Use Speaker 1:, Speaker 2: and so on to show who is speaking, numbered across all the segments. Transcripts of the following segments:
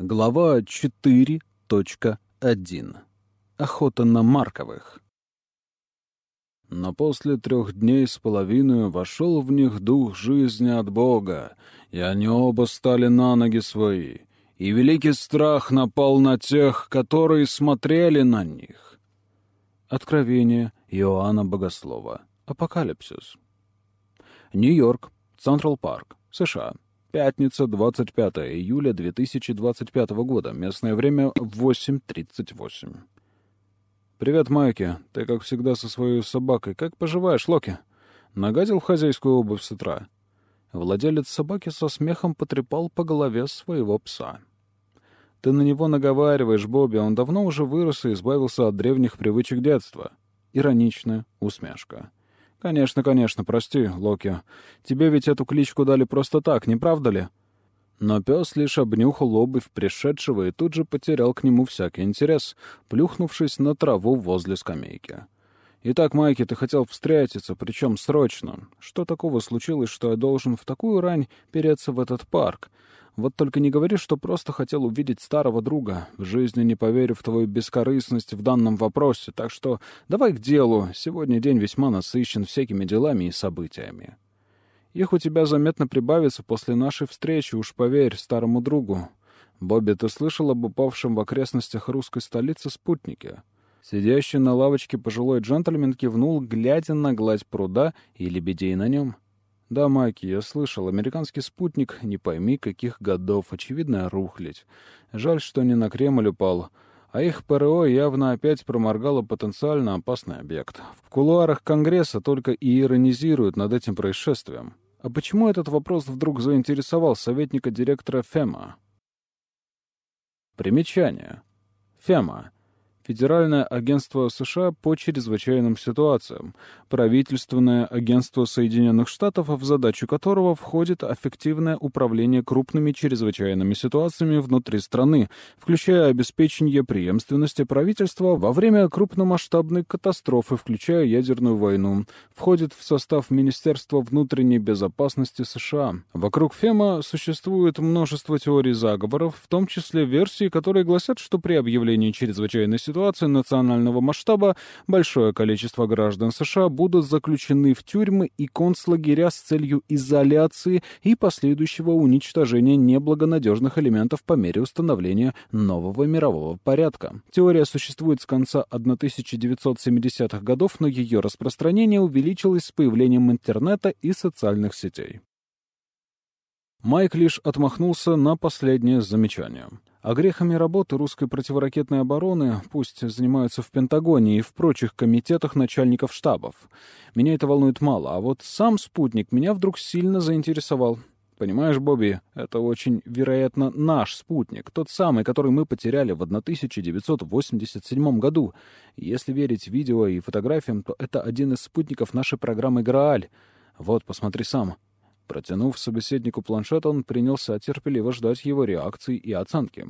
Speaker 1: Глава 4.1. Охота на Марковых. Но после трех дней с половиной вошел в них дух жизни от Бога, и они оба стали на ноги свои, и великий страх напал на тех, которые смотрели на них. Откровение Иоанна Богослова. Апокалипсис. Нью-Йорк, Централ Парк, США. Пятница, 25 июля 2025 года. Местное время 8.38. «Привет, Майки. Ты, как всегда, со своей собакой. Как поживаешь, Локи?» Нагадил хозяйскую обувь с утра. Владелец собаки со смехом потрепал по голове своего пса. «Ты на него наговариваешь, Бобби. Он давно уже вырос и избавился от древних привычек детства». Ироничная усмешка. «Конечно, конечно, прости, Локи. Тебе ведь эту кличку дали просто так, не правда ли?» Но пес лишь обнюхал обувь пришедшего и тут же потерял к нему всякий интерес, плюхнувшись на траву возле скамейки. «Итак, Майки, ты хотел встретиться, причем срочно. Что такого случилось, что я должен в такую рань переться в этот парк? Вот только не говори, что просто хотел увидеть старого друга. В жизни не поверю в твою бескорыстность в данном вопросе, так что давай к делу. Сегодня день весьма насыщен всякими делами и событиями. Их у тебя заметно прибавится после нашей встречи, уж поверь старому другу. Бобби, ты слышал об упавшем в окрестностях русской столицы спутнике?» Сидящий на лавочке пожилой джентльмен кивнул, глядя на гладь пруда и лебедей на нем. «Да, Майки, я слышал. Американский спутник, не пойми, каких годов. Очевидно, рухлить. Жаль, что не на Кремль упал. А их ПРО явно опять проморгало потенциально опасный объект. В кулуарах Конгресса только и иронизируют над этим происшествием. А почему этот вопрос вдруг заинтересовал советника директора ФЕМА? Примечание. ФЕМА Федеральное агентство США по чрезвычайным ситуациям, правительственное агентство Соединенных Штатов, в задачу которого входит эффективное управление крупными чрезвычайными ситуациями внутри страны, включая обеспечение преемственности правительства во время крупномасштабной катастрофы, включая ядерную войну, входит в состав Министерства внутренней безопасности США. Вокруг ФЕМА существует множество теорий заговоров, в том числе версии, которые гласят, что при объявлении чрезвычайной ситуации ситуации национального масштаба большое количество граждан США будут заключены в тюрьмы и концлагеря с целью изоляции и последующего уничтожения неблагонадежных элементов по мере установления нового мирового порядка. Теория существует с конца 1970-х годов, но ее распространение увеличилось с появлением интернета и социальных сетей. Майк лишь отмахнулся на последнее замечание. А грехами работы русской противоракетной обороны пусть занимаются в Пентагоне и в прочих комитетах начальников штабов. Меня это волнует мало, а вот сам спутник меня вдруг сильно заинтересовал. Понимаешь, Бобби, это очень, вероятно, наш спутник, тот самый, который мы потеряли в 1987 году. Если верить видео и фотографиям, то это один из спутников нашей программы «Грааль». Вот, посмотри сам. Протянув собеседнику планшет, он принялся терпеливо ждать его реакции и оценки.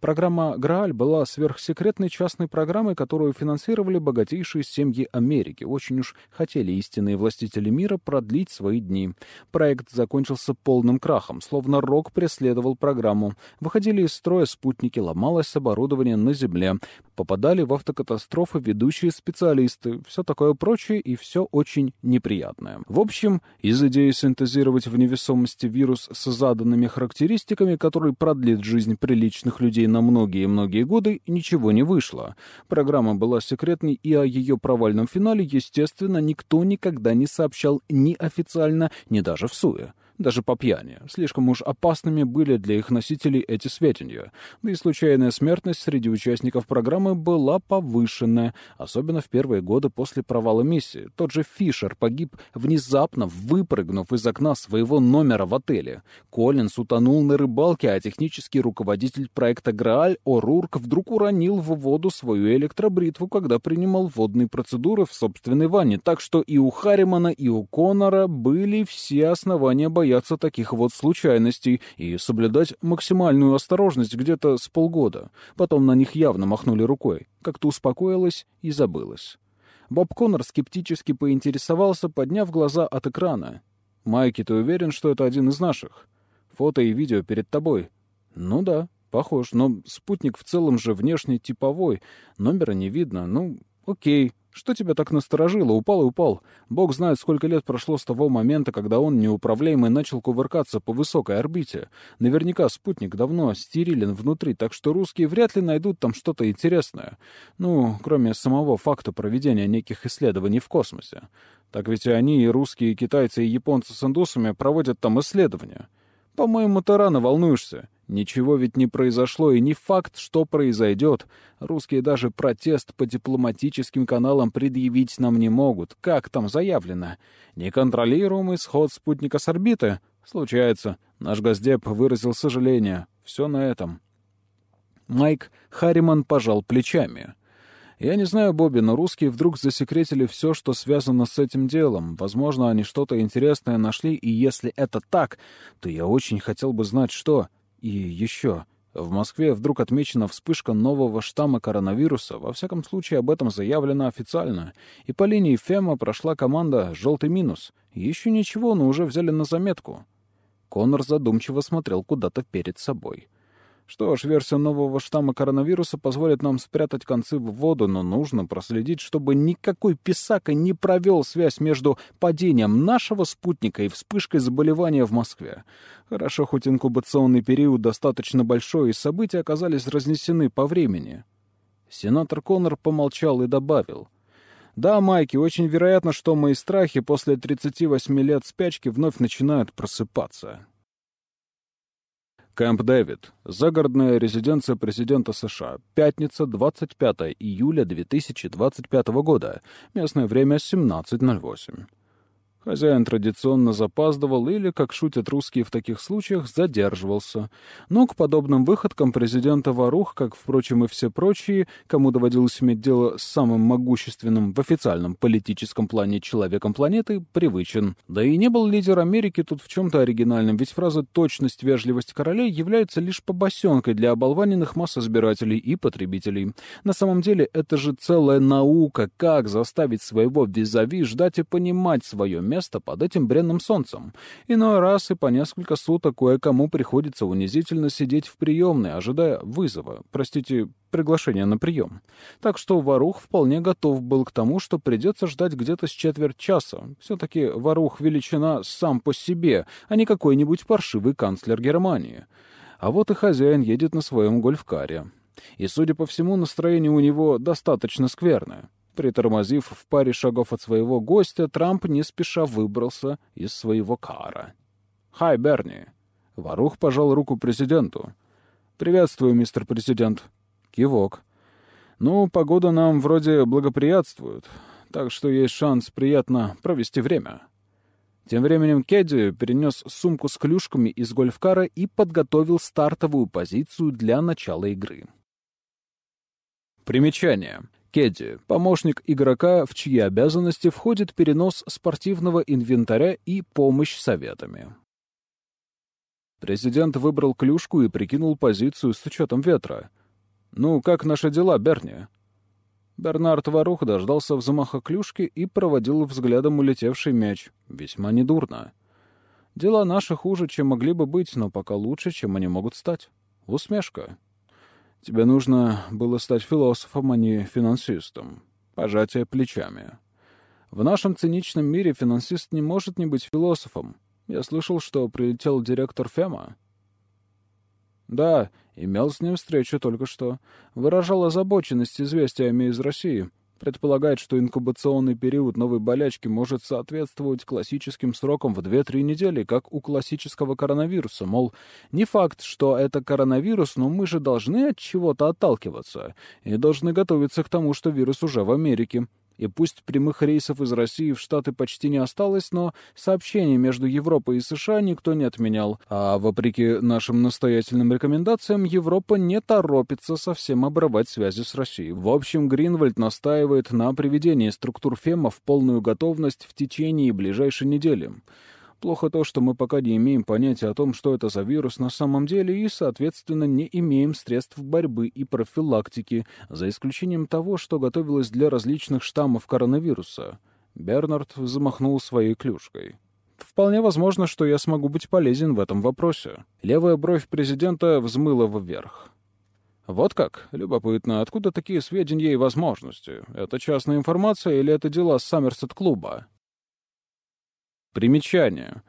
Speaker 1: Программа «Грааль» была сверхсекретной частной программой, которую финансировали богатейшие семьи Америки. Очень уж хотели истинные властители мира продлить свои дни. Проект закончился полным крахом, словно рок преследовал программу. Выходили из строя спутники, ломалось оборудование на Земле. Попадали в автокатастрофы ведущие специалисты. Все такое прочее и все очень неприятное. В общем, из идеи синтезирования имитировать в невесомости вирус с заданными характеристиками, который продлит жизнь приличных людей на многие-многие годы, ничего не вышло. Программа была секретной, и о ее провальном финале, естественно, никто никогда не сообщал ни официально, ни даже в СУЭ даже по пьяни. Слишком уж опасными были для их носителей эти сведения. Да и случайная смертность среди участников программы была повышенная, особенно в первые годы после провала миссии. Тот же Фишер погиб внезапно, выпрыгнув из окна своего номера в отеле. Коллинс утонул на рыбалке, а технический руководитель проекта «Грааль» О'Рурк вдруг уронил в воду свою электробритву, когда принимал водные процедуры в собственной ванне. Так что и у Харримана, и у Коннора были все основания бояться бояться таких вот случайностей и соблюдать максимальную осторожность где-то с полгода. Потом на них явно махнули рукой. Как-то успокоилась и забылась. Боб Коннор скептически поинтересовался, подняв глаза от экрана. «Майки, ты уверен, что это один из наших? Фото и видео перед тобой». «Ну да», Похож, но спутник в целом же внешне типовой. Номера не видно. Ну, окей. Что тебя так насторожило? Упал и упал. Бог знает, сколько лет прошло с того момента, когда он, неуправляемый, начал кувыркаться по высокой орбите. Наверняка спутник давно стерилен внутри, так что русские вряд ли найдут там что-то интересное. Ну, кроме самого факта проведения неких исследований в космосе. Так ведь и они, и русские, и китайцы, и японцы с индусами проводят там исследования. По-моему, ты рано волнуешься. Ничего ведь не произошло, и не факт, что произойдет. Русские даже протест по дипломатическим каналам предъявить нам не могут. Как там заявлено? Неконтролируемый сход спутника с орбиты? Случается. Наш Газдеп выразил сожаление. Все на этом. Майк Харриман пожал плечами. Я не знаю, Бобби, но русские вдруг засекретили все, что связано с этим делом. Возможно, они что-то интересное нашли, и если это так, то я очень хотел бы знать, что... И еще. В Москве вдруг отмечена вспышка нового штамма коронавируса. Во всяком случае, об этом заявлено официально. И по линии ФЕМа прошла команда «Желтый минус». Еще ничего, но уже взяли на заметку. Конор задумчиво смотрел куда-то перед собой. Что ж, версия нового штамма коронавируса позволит нам спрятать концы в воду, но нужно проследить, чтобы никакой писака не провел связь между падением нашего спутника и вспышкой заболевания в Москве. Хорошо, хоть инкубационный период достаточно большой, и события оказались разнесены по времени. Сенатор Коннор помолчал и добавил. «Да, Майки, очень вероятно, что мои страхи после 38 лет спячки вновь начинают просыпаться». Кэмп Дэвид. Загородная резиденция президента США. Пятница, 25 июля 2025 года. Местное время 17.08. Хозяин традиционно запаздывал или, как шутят русские в таких случаях, задерживался. Но к подобным выходкам президента Варух, как, впрочем, и все прочие, кому доводилось иметь дело с самым могущественным в официальном политическом плане человеком планеты, привычен. Да и не был лидер Америки тут в чем-то оригинальным, ведь фраза «точность, вежливость королей» является лишь побосенкой для оболваненных масс избирателей и потребителей. На самом деле, это же целая наука, как заставить своего визави ждать и понимать свое место место под этим бренным солнцем. Иной раз и по несколько суток кое-кому приходится унизительно сидеть в приемной, ожидая вызова, простите, приглашения на прием. Так что Варух вполне готов был к тому, что придется ждать где-то с четверть часа. Все-таки Варух величина сам по себе, а не какой-нибудь паршивый канцлер Германии. А вот и хозяин едет на своем гольфкаре. И, судя по всему, настроение у него достаточно скверное. Притормозив в паре шагов от своего гостя, Трамп не спеша выбрался из своего кара. «Хай, Берни!» Варух пожал руку президенту. «Приветствую, мистер президент». Кивок. «Ну, погода нам вроде благоприятствует, так что есть шанс приятно провести время». Тем временем Кедди перенес сумку с клюшками из гольфкара и подготовил стартовую позицию для начала игры. Примечание. Кедди — помощник игрока, в чьи обязанности входит перенос спортивного инвентаря и помощь советами. Президент выбрал клюшку и прикинул позицию с учетом ветра. «Ну, как наши дела, Берни?» Бернард Варух дождался взмаха клюшки и проводил взглядом улетевший мяч. Весьма недурно. Дела наши хуже, чем могли бы быть, но пока лучше, чем они могут стать. Усмешка. Тебе нужно было стать философом, а не финансистом. Пожатие плечами. В нашем циничном мире финансист не может не быть философом. Я слышал, что прилетел директор Фема. Да, имел с ним встречу только что. Выражал озабоченность известиями из России. Предполагает, что инкубационный период новой болячки может соответствовать классическим срокам в 2-3 недели, как у классического коронавируса. Мол, не факт, что это коронавирус, но мы же должны от чего-то отталкиваться и должны готовиться к тому, что вирус уже в Америке. И пусть прямых рейсов из России в Штаты почти не осталось, но сообщения между Европой и США никто не отменял. А вопреки нашим настоятельным рекомендациям, Европа не торопится совсем обрывать связи с Россией. В общем, Гринвальд настаивает на приведении структур ФЕМа в полную готовность в течение ближайшей недели. Плохо то, что мы пока не имеем понятия о том, что это за вирус на самом деле, и, соответственно, не имеем средств борьбы и профилактики, за исключением того, что готовилось для различных штаммов коронавируса. Бернард замахнул своей клюшкой. Вполне возможно, что я смогу быть полезен в этом вопросе. Левая бровь президента взмыла вверх. Вот как? Любопытно, откуда такие сведения и возможности? Это частная информация или это дела Саммерсет-клуба? Примечание.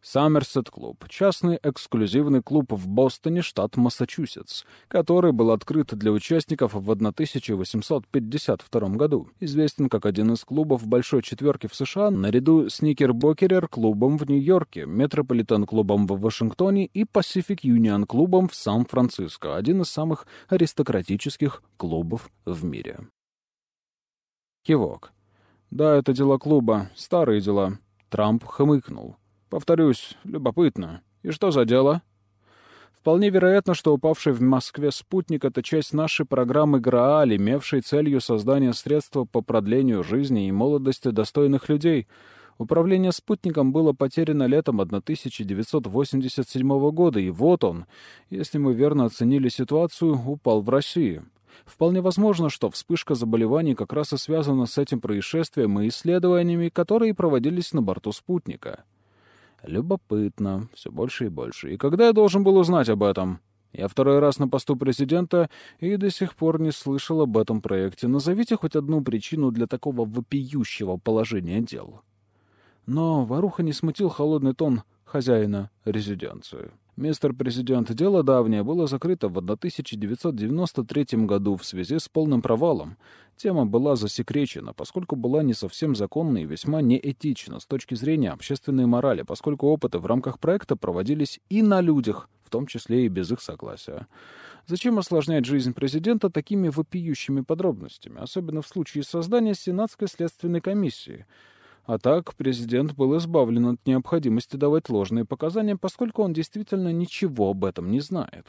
Speaker 1: Саммерсет Клуб — частный эксклюзивный клуб в Бостоне, штат Массачусетс, который был открыт для участников в 1852 году. Известен как один из клубов Большой Четверки в США наряду с Никербокер-клубом в Нью-Йорке, Метрополитен-клубом в Вашингтоне и Pacific Union-клубом в Сан-Франциско, один из самых аристократических клубов в мире. Кивок. «Да, это дела клуба, старые дела». Трамп хмыкнул. Повторюсь, любопытно. И что за дело? Вполне вероятно, что упавший в Москве спутник — это часть нашей программы «Грааль», имевшей целью создания средства по продлению жизни и молодости достойных людей. Управление спутником было потеряно летом 1987 года, и вот он, если мы верно оценили ситуацию, упал в России. Вполне возможно, что вспышка заболеваний как раз и связана с этим происшествием и исследованиями, которые проводились на борту спутника. Любопытно. Все больше и больше. И когда я должен был узнать об этом? Я второй раз на посту президента и до сих пор не слышал об этом проекте. Назовите хоть одну причину для такого вопиющего положения дел. Но Варуха не смутил холодный тон хозяина резиденции. Мистер Президент, дело давнее было закрыто в 1993 году в связи с полным провалом. Тема была засекречена, поскольку была не совсем законна и весьма неэтична с точки зрения общественной морали, поскольку опыты в рамках проекта проводились и на людях, в том числе и без их согласия. Зачем осложнять жизнь президента такими вопиющими подробностями, особенно в случае создания Сенатской следственной комиссии — а так, президент был избавлен от необходимости давать ложные показания, поскольку он действительно ничего об этом не знает.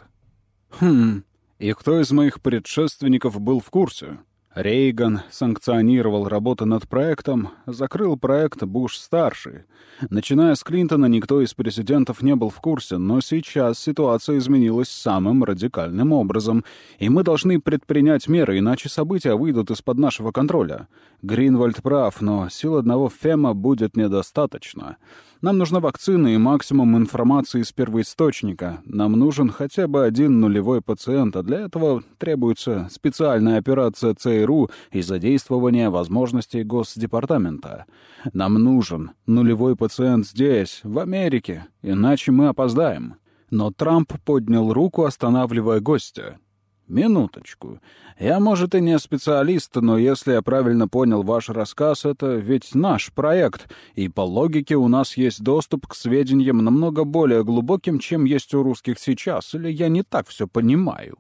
Speaker 2: Хм, и кто из моих предшественников был в курсе? Рейган санкционировал работу над проектом, закрыл проект Буш-старший. Начиная с Клинтона, никто из президентов не был в курсе, но сейчас ситуация изменилась самым радикальным образом, и мы должны предпринять меры, иначе события выйдут из-под нашего контроля. Гринвальд прав, но сил одного Фема будет недостаточно. Нам нужна вакцина и максимум информации из первоисточника. Нам нужен хотя бы один нулевой пациент, а для этого требуется специальная операция ЦРУ и задействование возможностей Госдепартамента. Нам нужен нулевой пациент здесь, в Америке, иначе мы опоздаем. Но Трамп поднял руку, останавливая гостя. «Минуточку. Я, может, и не специалист, но если я правильно понял ваш рассказ, это ведь наш проект, и по логике у нас есть доступ к сведениям намного более глубоким, чем есть у русских сейчас, или я не так все понимаю?»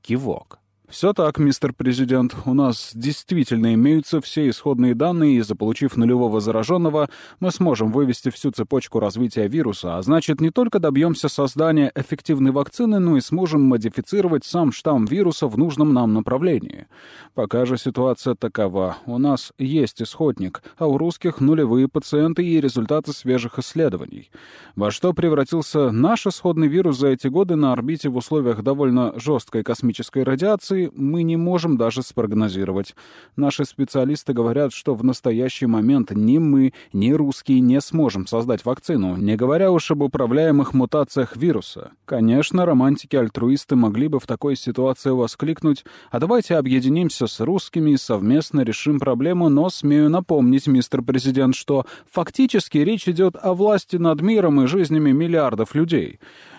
Speaker 2: Кивок. «Все так, мистер президент. У нас действительно имеются все исходные данные, и заполучив нулевого зараженного, мы сможем вывести всю цепочку развития вируса, а значит, не только добьемся создания эффективной вакцины, но и сможем модифицировать сам штамм вируса в нужном нам направлении. Пока же ситуация такова. У нас есть исходник, а у русских нулевые пациенты и результаты свежих исследований. Во что превратился наш исходный вирус за эти годы на орбите в условиях довольно жесткой космической радиации, мы не можем даже спрогнозировать. Наши специалисты говорят, что в настоящий момент ни мы, ни русские не сможем создать вакцину, не говоря уж об управляемых мутациях вируса. Конечно, романтики-альтруисты могли бы в такой ситуации воскликнуть «А давайте объединимся с русскими и совместно решим проблему», но смею напомнить, мистер президент, что фактически речь идет о власти над миром и жизнями миллиардов людей.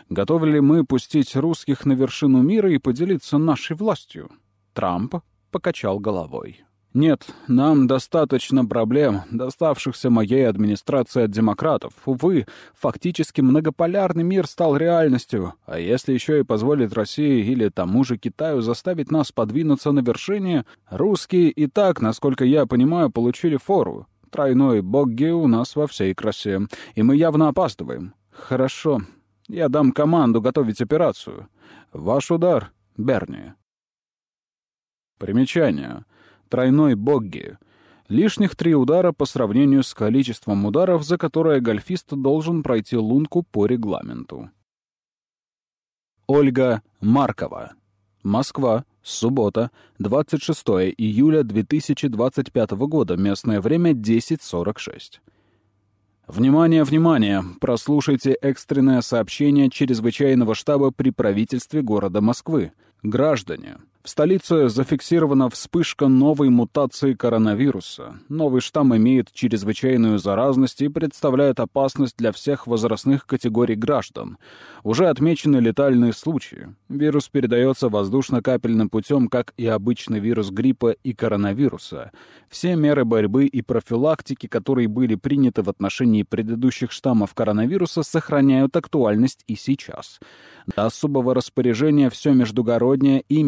Speaker 2: Готовы ли мы пустить русских на вершину мира и поделиться нашей властью? Трамп покачал головой. Нет, нам достаточно проблем, доставшихся моей администрации от демократов. Увы, фактически многополярный мир стал реальностью. А если еще и позволит России или тому же Китаю заставить нас подвинуться на вершине, русские и так, насколько я понимаю, получили фору. Тройной богги у нас во всей красе, и мы явно опаздываем. Хорошо, я дам команду готовить операцию. Ваш удар, Берни. Примечание. Тройной богги. Лишних три удара по сравнению с количеством ударов, за которое гольфист должен пройти лунку по регламенту. Ольга Маркова. Москва. Суббота, 26 июля 2025 года. Местное время 10.46. Внимание, внимание! Прослушайте экстренное сообщение чрезвычайного штаба при правительстве города Москвы. Граждане, в столице зафиксирована вспышка новой мутации коронавируса. Новый штамм имеет чрезвычайную заразность и представляет опасность для всех возрастных категорий граждан. Уже отмечены летальные случаи. Вирус передается воздушно-капельным путем, как и обычный вирус гриппа и коронавируса. Все меры борьбы и профилактики, которые были приняты в отношении предыдущих штаммов коронавируса, сохраняют актуальность и сейчас. До особого распоряжения все междугороднее и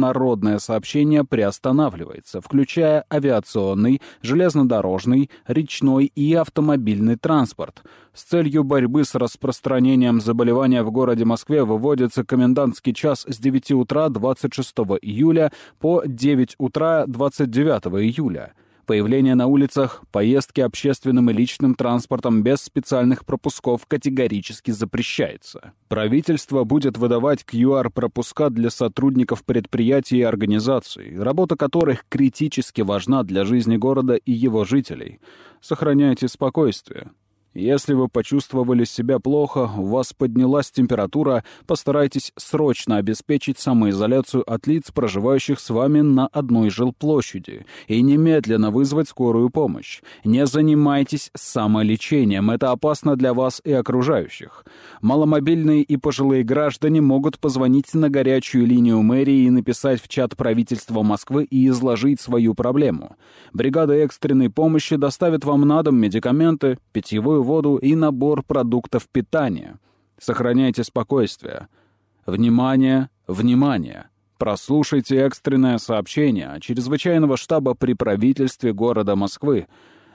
Speaker 2: международное сообщение приостанавливается, включая авиационный, железнодорожный, речной и автомобильный транспорт. С целью борьбы с распространением заболевания в городе Москве выводится комендантский час с 9 утра 26 июля по 9 утра 29 июля. Появление на улицах, поездки общественным и личным транспортом без специальных пропусков категорически запрещается. Правительство будет выдавать QR-пропуска для сотрудников предприятий и организаций, работа которых критически важна для жизни города и его жителей. Сохраняйте спокойствие. Если вы почувствовали себя плохо, у вас поднялась температура, постарайтесь срочно обеспечить самоизоляцию от лиц, проживающих с вами на одной жилплощади, и немедленно вызвать скорую помощь. Не занимайтесь самолечением, это опасно для вас и окружающих. Маломобильные и пожилые граждане могут позвонить на горячую линию мэрии и написать в чат правительства Москвы и изложить свою проблему. Бригада экстренной помощи доставит вам на дом медикаменты, питьевую питьевую воду и набор продуктов питания. Сохраняйте спокойствие. Внимание, внимание! Прослушайте экстренное сообщение чрезвычайного штаба при правительстве города Москвы.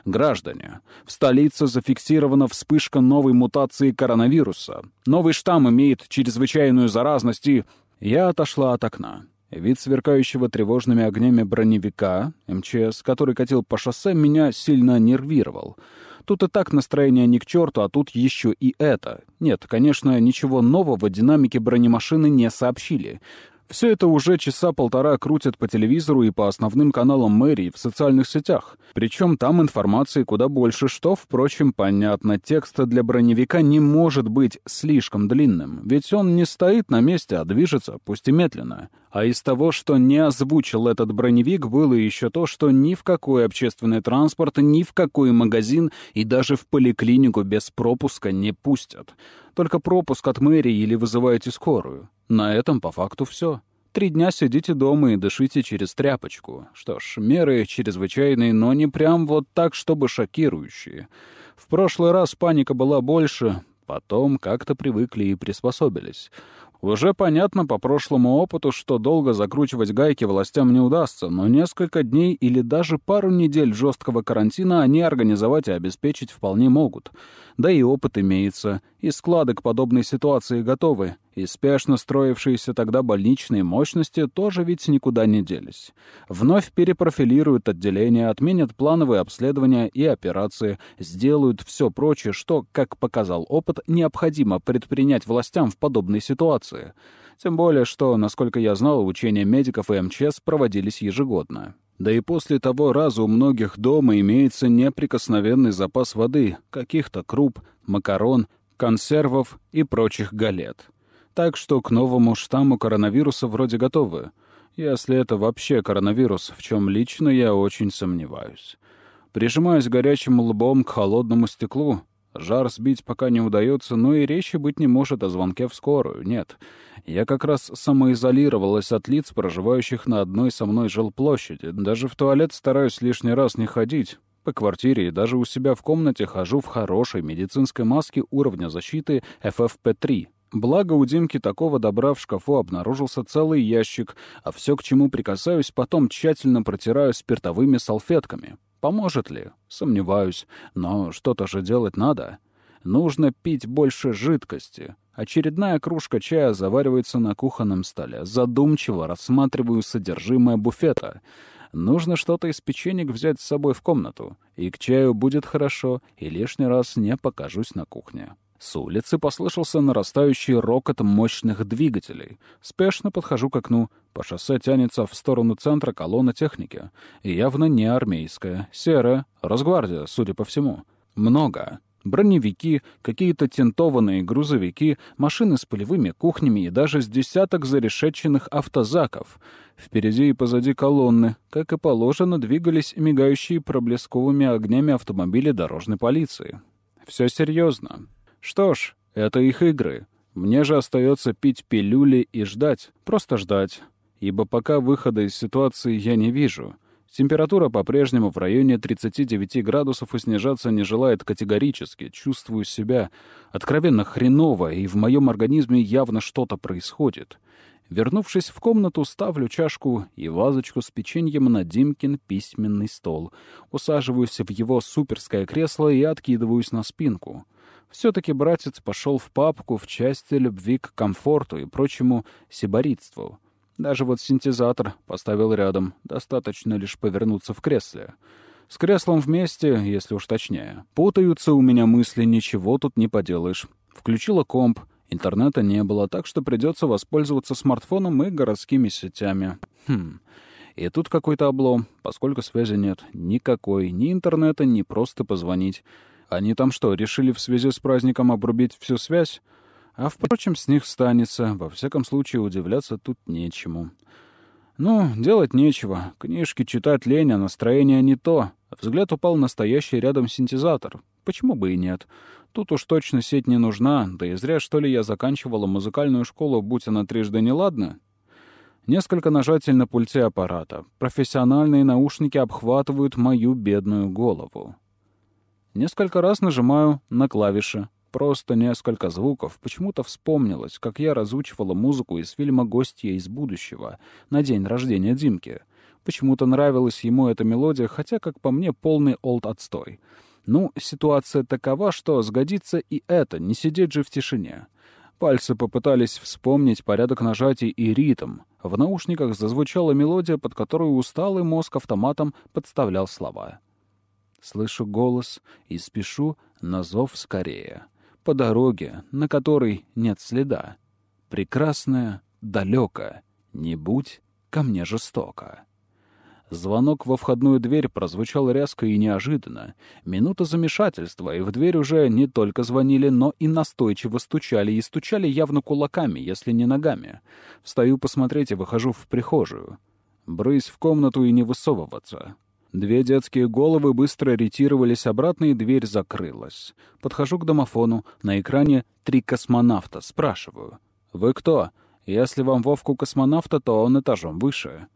Speaker 2: Граждане, в столице зафиксирована вспышка новой мутации коронавируса. Новый штамм имеет чрезвычайную заразность и... Я отошла от окна. Вид сверкающего тревожными огнями броневика, МЧС, который катил по шоссе, меня сильно нервировал. Тут и так настроение не к черту, а тут еще и это. Нет, конечно, ничего нового в динамике бронемашины не сообщили. Все это уже часа полтора крутят по телевизору и по основным каналам мэрии в социальных сетях. Причем там информации куда больше, что, впрочем, понятно. Текст для броневика не может быть слишком длинным, ведь он не стоит на месте, а движется, пусть и медленно. А из того, что не озвучил этот броневик, было еще то, что ни в какой общественный транспорт, ни в какой магазин и даже в поликлинику без пропуска не пустят. Только пропуск от мэрии или вызываете скорую. На этом по факту все. Три дня сидите дома и дышите через тряпочку. Что ж, меры чрезвычайные, но не прям вот так, чтобы шокирующие. В прошлый раз паника была больше, потом как-то привыкли и приспособились. Уже понятно по прошлому опыту, что долго закручивать гайки властям не удастся, но несколько дней или даже пару недель жесткого карантина они организовать и обеспечить вполне могут. Да и опыт имеется, и склады к подобной ситуации готовы, и спешно строившиеся тогда больничные мощности тоже ведь никуда не делись. Вновь перепрофилируют отделения, отменят плановые обследования и операции, сделают все прочее, что, как показал опыт, необходимо предпринять властям в подобной ситуации. Тем более, что, насколько я знал, учения медиков и МЧС проводились ежегодно. Да и после того раза у многих дома имеется неприкосновенный запас воды, каких-то круп, макарон, консервов и прочих галет. Так что к новому штамму коронавируса вроде готовы. Если это вообще коронавирус, в чем лично я очень сомневаюсь. Прижимаюсь горячим лбом к холодному стеклу, Жар сбить пока не удается, но и речи быть не может о звонке в скорую, нет. Я как раз самоизолировалась от лиц, проживающих на одной со мной жилплощади. Даже в туалет стараюсь лишний раз не ходить. По квартире и даже у себя в комнате хожу в хорошей медицинской маске уровня защиты FFP3. Благо у Димки такого добра в шкафу обнаружился целый ящик, а все, к чему прикасаюсь, потом тщательно протираю спиртовыми салфетками. Поможет ли? Сомневаюсь. Но что-то же делать надо. Нужно пить больше жидкости. Очередная кружка чая заваривается на кухонном столе. Задумчиво рассматриваю содержимое буфета. Нужно что-то из печенек взять с собой в комнату. И к чаю будет хорошо, и лишний раз не покажусь на кухне. С улицы послышался нарастающий рокот мощных двигателей. Спешно подхожу к окну. По шоссе тянется в сторону центра колонна техники. Явно не армейская, серая, Росгвардия, судя по всему. Много.
Speaker 1: Броневики, какие-то тентованные грузовики, машины с полевыми кухнями и даже с десяток зарешетченных автозаков. Впереди и позади колонны, как и положено, двигались мигающие проблесковыми огнями автомобили дорожной полиции. Все серьезно. Что ж, это их игры. Мне же остается пить пилюли и ждать, просто ждать. Ибо пока выхода из ситуации я не вижу — Температура по-прежнему в районе 39 градусов и снижаться не желает категорически. Чувствую себя откровенно хреново, и в моем организме явно что-то происходит. Вернувшись в комнату, ставлю чашку и вазочку с печеньем на Димкин письменный стол. Усаживаюсь в его суперское кресло и откидываюсь на спинку. Все-таки братец пошел в папку в части любви к комфорту и прочему сиборитству. Даже вот синтезатор поставил рядом, достаточно лишь повернуться в кресле. С креслом вместе, если уж точнее. Путаются у меня мысли, ничего тут не поделаешь. Включила комп, интернета не было, так что придется воспользоваться смартфоном и городскими сетями. Хм... И тут какой-то облом, поскольку связи нет. Никакой. Ни интернета, ни просто позвонить. Они там что, решили в связи с праздником обрубить всю связь? А, впрочем, с них станется. Во всяком случае, удивляться тут нечему. Ну, делать нечего. Книжки читать лень, а настроение не то. Взгляд упал на стоящий рядом синтезатор. Почему бы и нет? Тут уж точно сеть не нужна, да и зря, что ли, я заканчивала музыкальную школу, будь она трижды неладна. Несколько нажатий на пульте аппарата. Профессиональные наушники обхватывают мою бедную голову. Несколько раз нажимаю на клавиши. Просто несколько звуков. Почему-то вспомнилось, как я разучивала музыку из фильма «Гостья из будущего» на день рождения Димки. Почему-то нравилась ему эта мелодия, хотя, как по мне, полный олд-отстой. Ну, ситуация такова, что сгодится и это, не сидеть же в тишине. Пальцы попытались вспомнить порядок нажатий и ритм. В наушниках зазвучала мелодия, под которую усталый мозг автоматом подставлял слова. Слышу голос и спешу на зов скорее по дороге, на которой нет следа. Прекрасная, далеко, не будь ко мне жестоко. Звонок во входную дверь прозвучал резко и неожиданно. Минута замешательства, и в дверь уже не только звонили, но и настойчиво стучали, и стучали явно кулаками, если не ногами. Встаю посмотреть и выхожу в прихожую. Брысь в комнату и не высовываться. Две детские головы быстро ретировались обратно, и дверь закрылась. Подхожу к домофону. На экране три космонавта. Спрашиваю. «Вы кто? Если вам Вовку космонавта, то он этажом выше».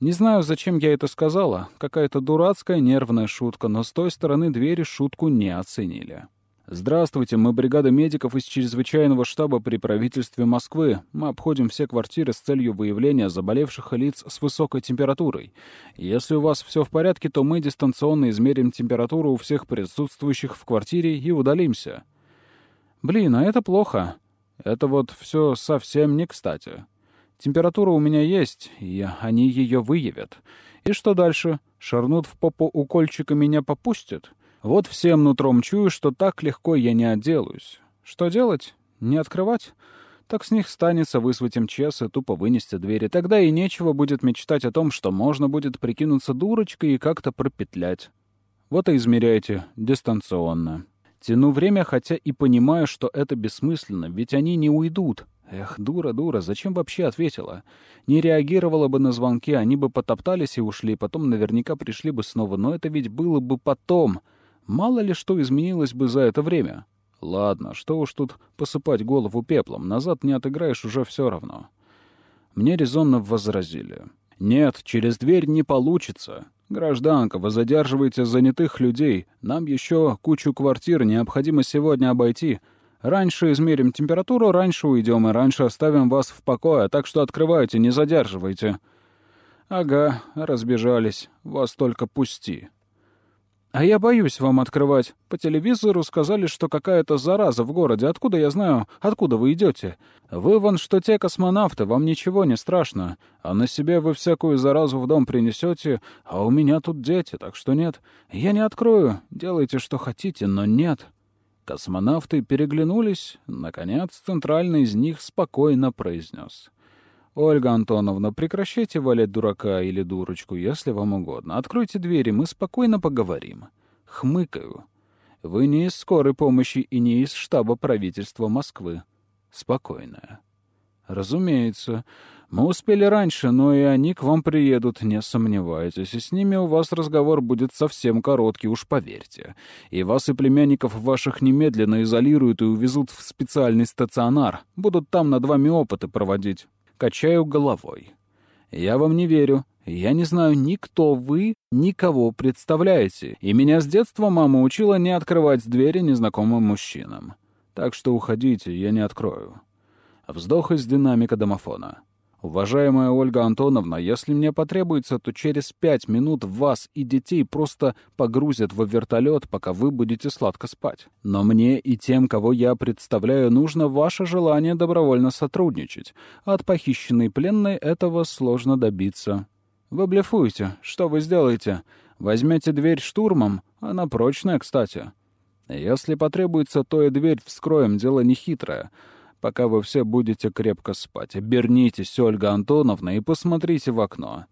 Speaker 1: Не знаю, зачем я это сказала. Какая-то дурацкая нервная шутка, но с той стороны двери шутку не оценили. «Здравствуйте, мы бригада медиков из чрезвычайного штаба при правительстве Москвы. Мы обходим все квартиры с целью выявления заболевших лиц с высокой температурой. Если у вас все в порядке, то мы дистанционно измерим температуру у всех присутствующих в квартире и удалимся». «Блин, а это плохо. Это вот все совсем не кстати. Температура у меня есть, и они ее выявят. И что дальше? Шарнут в попу укольчика меня попустят?» Вот всем нутром чую, что так легко я не отделаюсь. Что делать? Не открывать? Так с них станется вызвать МЧС и тупо вынести двери. Тогда и нечего будет мечтать о том, что можно будет прикинуться дурочкой и как-то пропетлять. Вот и измеряйте дистанционно. Тяну время, хотя и понимаю, что это бессмысленно, ведь они не уйдут. Эх, дура, дура, зачем вообще ответила? Не реагировала бы на звонки, они бы потоптались и ушли, потом наверняка пришли бы снова, но это ведь было бы потом. Мало ли что изменилось бы за это время. Ладно, что уж тут посыпать голову пеплом, назад не отыграешь уже все равно. Мне резонно возразили. «Нет, через дверь не получится. Гражданка, вы задерживаете занятых людей. Нам еще кучу квартир необходимо сегодня обойти. Раньше измерим температуру, раньше уйдем и раньше оставим вас в покое, так что открывайте, не задерживайте». «Ага, разбежались. Вас только пусти». «А я боюсь вам открывать. По телевизору сказали, что какая-то зараза в городе. Откуда я знаю, откуда вы идете? Вы вон что те космонавты, вам ничего не страшно. А на себе вы всякую заразу в дом принесете, а у меня тут дети, так что нет. Я не открою. Делайте, что хотите, но нет». Космонавты переглянулись. Наконец, центральный из них спокойно произнес. «Ольга Антоновна, прекращайте валять дурака или дурочку, если вам угодно. Откройте двери, мы спокойно поговорим». Хмыкаю. Вы не из скорой помощи и не из штаба правительства Москвы. Спокойно. Разумеется. Мы успели раньше, но и они к вам приедут, не сомневайтесь. И с ними у вас разговор будет совсем короткий, уж поверьте. И вас и племянников ваших немедленно изолируют и увезут в специальный стационар. Будут там над вами опыты проводить. Качаю головой. Я вам не верю. Я не знаю ни кто вы, ни кого представляете. И меня с детства мама учила не открывать двери незнакомым мужчинам. Так что уходите, я не открою. Вздох из динамика домофона. «Уважаемая Ольга Антоновна, если мне потребуется, то через пять минут вас и детей просто погрузят в вертолет, пока вы будете сладко спать. Но мне и тем, кого я представляю, нужно ваше желание добровольно сотрудничать. От похищенной пленной этого сложно добиться. Вы блефуете. Что вы сделаете? Возьмете дверь штурмом? Она прочная, кстати. Если потребуется, то и дверь вскроем, дело нехитрое» пока вы все будете крепко спать. Обернитесь, Ольга Антоновна, и посмотрите в окно.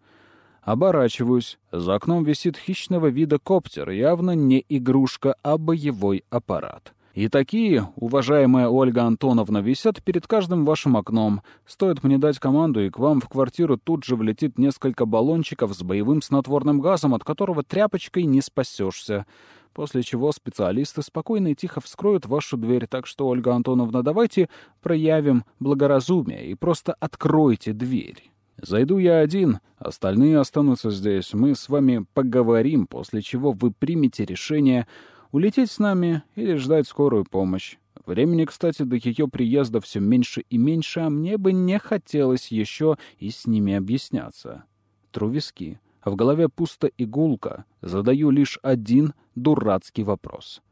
Speaker 1: Оборачиваюсь. За окном висит хищного вида коптер, явно не игрушка, а боевой аппарат. И такие, уважаемая Ольга Антоновна, висят перед каждым вашим окном. Стоит мне дать команду, и к вам в квартиру тут же влетит несколько баллончиков с боевым снотворным газом, от которого тряпочкой не спасешься после чего специалисты спокойно и тихо вскроют вашу дверь, так что, Ольга Антоновна, давайте проявим благоразумие и просто откройте дверь. Зайду я один, остальные останутся здесь. Мы с вами поговорим, после чего вы примете решение улететь с нами или ждать скорую помощь. Времени, кстати, до ее приезда все меньше и меньше, а мне бы не хотелось еще и с ними объясняться. Тру виски. В голове пусто и гулко. Задаю лишь один дурацкий вопрос.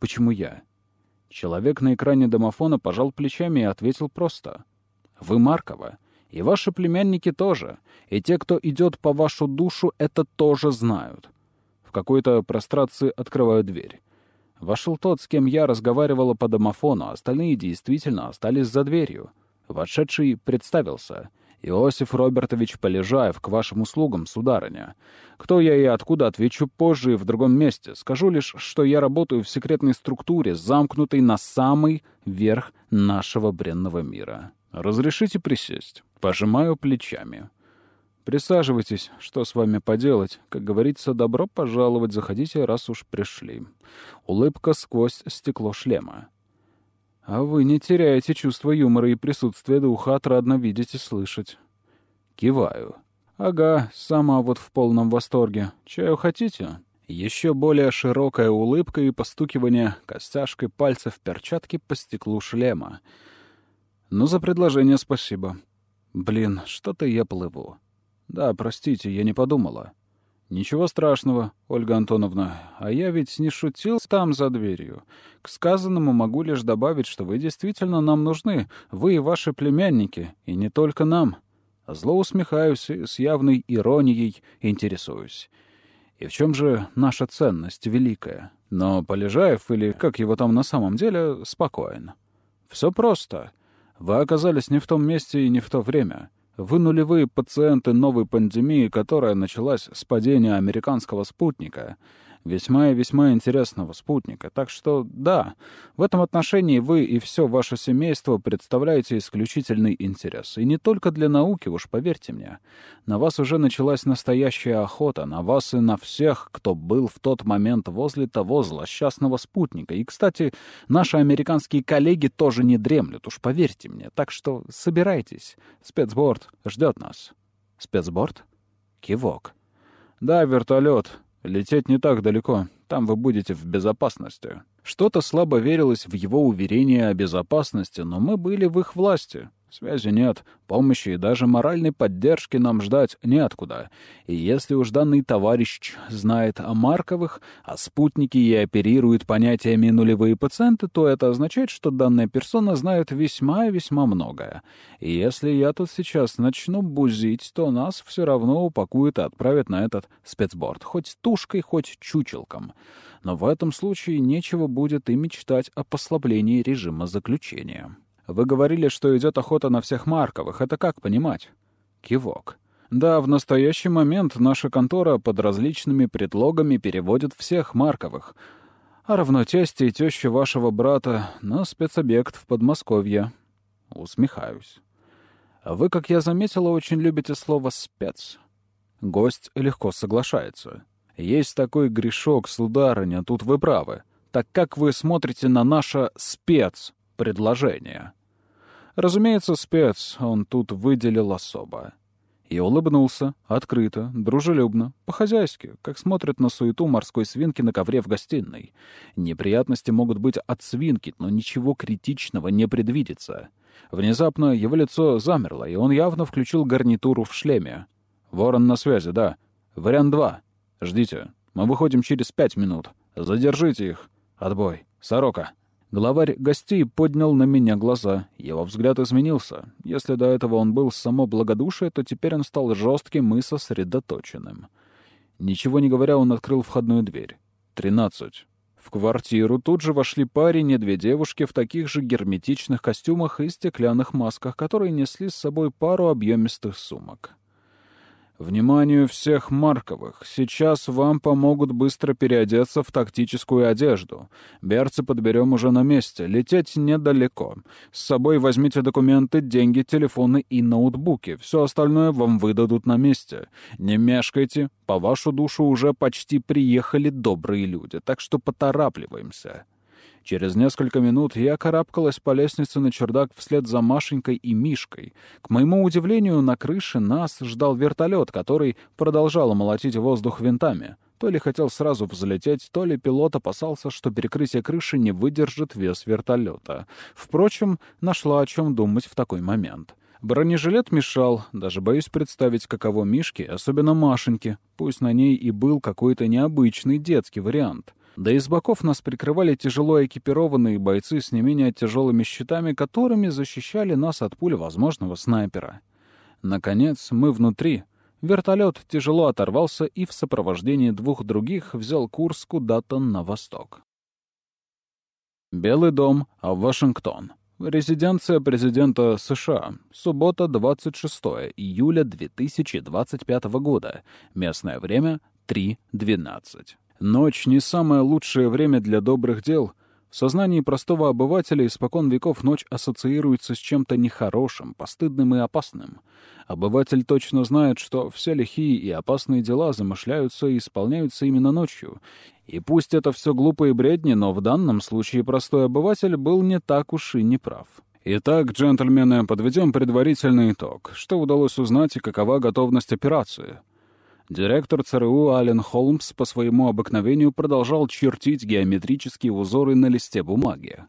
Speaker 1: Почему я? Человек на экране домофона пожал плечами и ответил просто. Вы Маркова. И ваши племянники тоже. И те, кто идет по вашу душу, это тоже знают. В какой-то прострации открываю дверь. Вошел тот, с кем я разговаривала по домофону, остальные действительно остались за дверью. Вошедший представился — «Иосиф Робертович Полежаев, к вашим услугам, сударыня. Кто я и откуда, отвечу позже и в другом месте. Скажу лишь, что я работаю в секретной структуре, замкнутой на самый верх нашего бренного мира. Разрешите присесть?» Пожимаю плечами. «Присаживайтесь, что с вами поделать? Как говорится, добро пожаловать, заходите, раз уж пришли». Улыбка сквозь стекло шлема. А вы не теряете чувство юмора и присутствие духа, отрадно видеть и слышать. Киваю. Ага, сама вот в полном восторге. Чаю хотите? Еще более широкая улыбка и постукивание костяшкой пальца в перчатке по стеклу шлема. Ну, за предложение спасибо. Блин, что-то я плыву. Да, простите, я не подумала. «Ничего страшного, Ольга Антоновна, а я ведь не шутил там за дверью. К сказанному могу лишь добавить, что вы действительно нам нужны, вы и ваши племянники, и не только нам. Зло усмехаюсь и с явной иронией интересуюсь. И в чем же наша ценность великая? Но Полежаев, или как его там на самом деле, спокоен. Все просто. Вы оказались не в том месте и не в то время». Вы нулевые пациенты новой пандемии, которая началась с падения американского спутника весьма и весьма интересного спутника. Так что, да, в этом отношении вы и все ваше семейство представляете исключительный интерес. И не только для науки, уж поверьте мне. На вас уже началась настоящая охота, на вас и на всех, кто был в тот момент возле того злосчастного спутника. И, кстати, наши американские коллеги тоже не дремлют, уж поверьте мне. Так что собирайтесь. Спецборд ждет нас. Спецборд? Кивок. Да, вертолет. Лететь не так далеко. Там вы будете в безопасности. Что-то слабо верилось в его уверение о безопасности, но мы были в их власти. Связи нет, помощи и даже моральной поддержки нам ждать неоткуда. И если уж данный товарищ знает о Марковых, о спутнике и оперирует понятиями нулевые пациенты, то это означает, что данная персона знает весьма и весьма многое. И если я тут сейчас начну бузить, то нас все равно упакуют и отправят на этот спецборд, хоть тушкой, хоть чучелком. Но в этом случае нечего будет и мечтать о послаблении режима заключения. Вы говорили, что идет охота на всех Марковых. Это как понимать? Кивок. Да, в настоящий момент наша контора под различными предлогами переводит всех Марковых. а равно тесть и теща вашего брата на спецобъект в Подмосковье. Усмехаюсь. Вы, как я заметила, очень любите слово «спец». Гость легко соглашается. Есть такой грешок, сударыня, тут вы правы. Так как вы смотрите на наше спец-предложение? Разумеется, спец он тут выделил особо. И улыбнулся, открыто, дружелюбно, по-хозяйски, как смотрят на суету морской свинки на ковре в гостиной. Неприятности могут быть от свинки, но ничего критичного не предвидится. Внезапно его лицо замерло, и он явно включил гарнитуру в шлеме. «Ворон на связи, да. Вариант два. Ждите. Мы выходим через пять минут. Задержите их. Отбой. Сорока». Главарь гостей поднял на меня глаза. Его взгляд изменился. Если до этого он был само благодушие, то теперь он стал жестким и сосредоточенным. Ничего не говоря, он открыл входную дверь. «Тринадцать». В квартиру тут же вошли парень и две девушки в таких же герметичных костюмах и стеклянных масках, которые несли с собой пару объемистых сумок. Вниманию всех Марковых. Сейчас вам помогут быстро переодеться в тактическую одежду. Берцы подберем уже на месте. Лететь недалеко. С собой возьмите документы, деньги, телефоны и ноутбуки. Все остальное вам выдадут на месте. Не мешкайте. По вашу душу уже почти приехали добрые люди, так что поторапливаемся. Через несколько минут я карабкалась по лестнице на чердак вслед за Машенькой и Мишкой. К моему удивлению, на крыше нас ждал вертолет, который продолжал молотить воздух винтами. То ли хотел сразу взлететь, то ли пилот опасался, что перекрытие крыши не выдержит вес вертолета. Впрочем, нашла о чем думать в такой момент. Бронежилет мешал, даже боюсь представить, каково Мишке, особенно Машеньке, пусть на ней и был какой-то необычный детский вариант. Да и с боков нас прикрывали тяжело экипированные бойцы с не менее тяжелыми щитами, которыми защищали нас от пуль возможного снайпера. Наконец, мы внутри. Вертолет тяжело оторвался и в сопровождении двух других взял курс куда-то на восток. Белый дом, Вашингтон. Резиденция президента США. Суббота, 26 июля 2025 года. Местное время 3.12. Ночь — не самое лучшее время для добрых дел. В сознании простого обывателя испокон веков ночь ассоциируется с чем-то нехорошим, постыдным и опасным. Обыватель точно знает, что все лихие и опасные дела замышляются и исполняются именно ночью. И пусть это все глупые бредни, но в данном случае простой обыватель был не так уж и не прав. Итак, джентльмены, подведем предварительный итог. Что удалось узнать и какова готовность операции? Директор ЦРУ Ален Холмс по своему обыкновению продолжал чертить геометрические узоры на листе бумаги.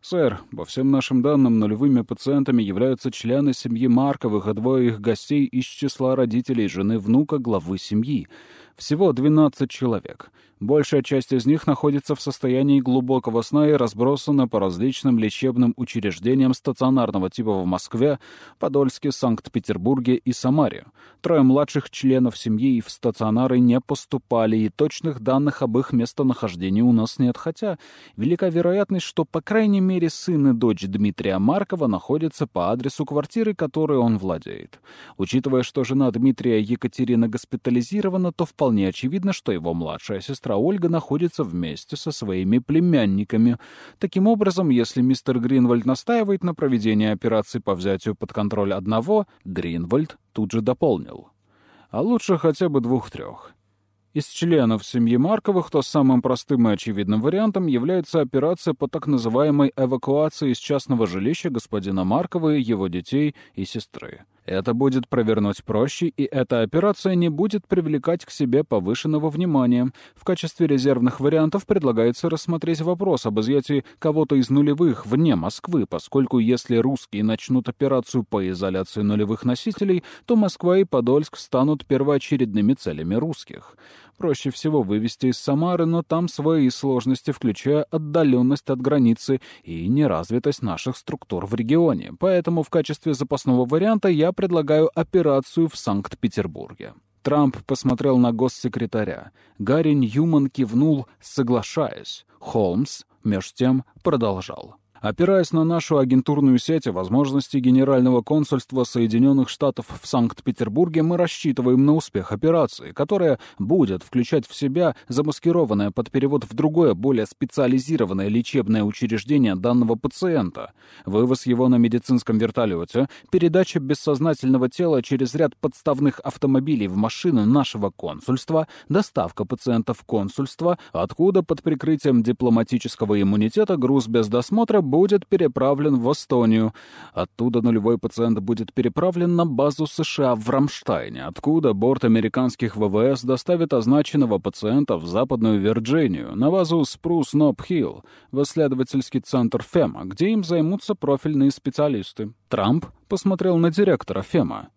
Speaker 1: «Сэр, по всем нашим данным, нулевыми пациентами являются члены семьи Марковых, а двое их гостей из числа родителей жены внука главы семьи. Всего 12 человек. Большая часть из них находится в состоянии глубокого сна и разбросана по различным лечебным учреждениям стационарного типа в Москве, Подольске, Санкт-Петербурге и Самаре. Трое младших членов семьи в стационары не поступали, и точных данных об их местонахождении у нас нет, хотя велика вероятность, что, по крайней мере, сын и дочь Дмитрия Маркова находятся по адресу квартиры, которой он владеет. Учитывая, что жена Дмитрия Екатерина госпитализирована, то вполне очевидно, что его младшая сестра сестра Ольга находится вместе со своими племянниками. Таким образом, если мистер Гринвальд настаивает на проведении операции по взятию под контроль одного, Гринвальд тут же дополнил. А лучше хотя бы двух-трех. Из членов семьи Марковых то самым простым и очевидным вариантом является операция по так называемой эвакуации из частного жилища господина Маркова его детей и сестры. Это будет провернуть проще, и эта операция не будет привлекать к себе повышенного внимания. В качестве резервных вариантов предлагается рассмотреть вопрос об изъятии кого-то из нулевых вне Москвы, поскольку если русские начнут операцию по изоляции нулевых носителей, то Москва и Подольск станут первоочередными целями русских. Проще всего вывести из Самары, но там свои сложности, включая отдаленность от границы и неразвитость наших структур в регионе. Поэтому в качестве запасного варианта я предлагаю операцию в Санкт-Петербурге. Трамп посмотрел на госсекретаря. Гарри Ньюман кивнул, соглашаясь. Холмс, меж тем, продолжал. Опираясь на нашу агентурную сеть и возможности Генерального консульства Соединенных Штатов в Санкт-Петербурге, мы рассчитываем на успех операции, которая будет включать в себя замаскированное под перевод в другое, более специализированное лечебное учреждение данного пациента, вывоз его на медицинском вертолете, передача бессознательного тела через ряд подставных автомобилей в машины нашего консульства, доставка пациента в консульство, откуда под прикрытием дипломатического иммунитета груз без досмотра будет переправлен в Эстонию. Оттуда нулевой пациент будет переправлен на базу США в Рамштайне, откуда борт американских ВВС доставит означенного пациента в Западную Вирджинию, на базу Спрус Ноп Хилл, в исследовательский центр ФЕМА, где им займутся профильные специалисты. Трамп посмотрел на директора ФЕМА.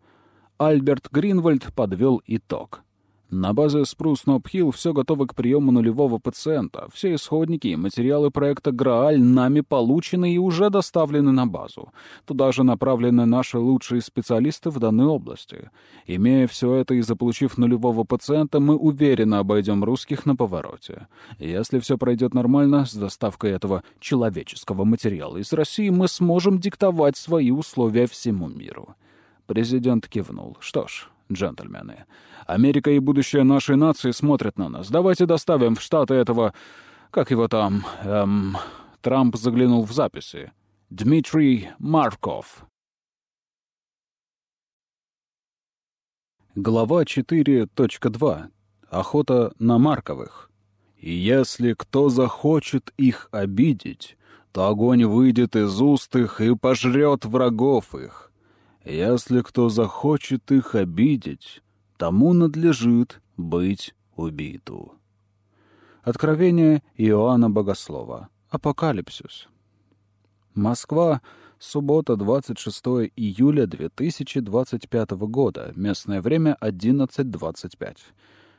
Speaker 1: Альберт Гринвальд подвел итог. На базе Спрус Нопхилл все готово к приему нулевого пациента. Все исходники и материалы проекта «Грааль» нами получены и уже доставлены на базу. Туда же направлены наши лучшие специалисты в данной области. Имея все это и заполучив нулевого пациента, мы уверенно обойдем русских на повороте. Если все пройдет нормально, с доставкой этого человеческого материала из России мы сможем диктовать свои условия всему миру. Президент кивнул. Что ж, джентльмены, Америка и будущее нашей нации смотрят на нас. Давайте доставим в Штаты этого... Как его там? Эм... Трамп заглянул в записи. Дмитрий Марков. Глава 4.2. Охота на Марковых. «И если кто захочет их обидеть, то огонь выйдет из уст их и пожрет врагов их. Если кто захочет их обидеть, тому надлежит быть убиту. Откровение Иоанна Богослова. Апокалипсис. Москва. Суббота, 26 июля 2025 года. Местное время 11.25.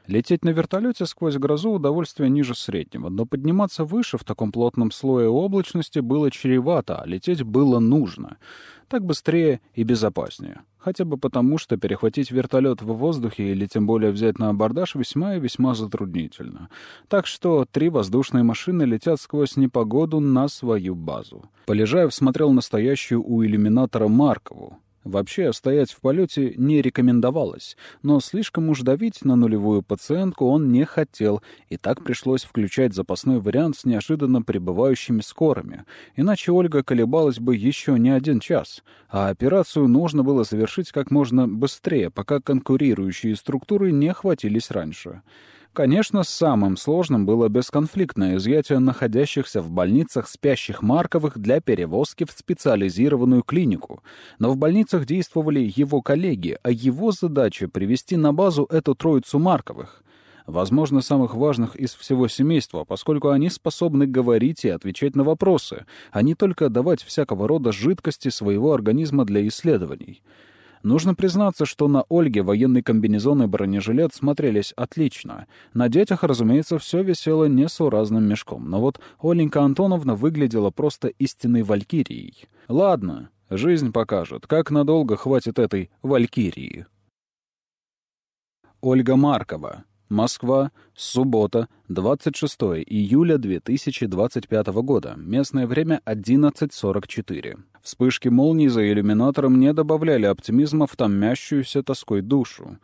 Speaker 1: Лететь на вертолете сквозь грозу — удовольствие ниже среднего, но подниматься выше в таком плотном слое облачности было чревато, а лететь было нужно. Так быстрее и безопаснее. Хотя бы потому, что перехватить вертолет в воздухе или тем более взять на абордаж весьма и весьма затруднительно. Так что три воздушные машины летят сквозь непогоду на свою базу. Полежаев смотрел настоящую у иллюминатора Маркову. Вообще, стоять в полете не рекомендовалось, но слишком уж давить на нулевую пациентку он не хотел, и так пришлось включать запасной вариант с неожиданно прибывающими скорыми, иначе Ольга колебалась бы еще не один час, а операцию нужно было завершить как можно быстрее, пока конкурирующие структуры не охватились раньше. Конечно, самым сложным было бесконфликтное изъятие находящихся в больницах спящих Марковых для перевозки в специализированную клинику. Но в больницах действовали его коллеги, а его задача — привести на базу эту троицу Марковых. Возможно, самых важных из всего семейства, поскольку они способны говорить и отвечать на вопросы, а не только давать всякого рода жидкости своего организма для исследований. Нужно признаться, что на Ольге военный комбинезон и бронежилет смотрелись отлично. На детях, разумеется, все висело несуразным мешком, но вот Оленька Антоновна выглядела просто истинной валькирией. Ладно, жизнь покажет, как надолго хватит этой валькирии. Ольга Маркова. Москва. Суббота, 26 июля 2025 года. Местное время 11.44. Вспышки молний за иллюминатором не добавляли оптимизма в томящуюся тоской душу.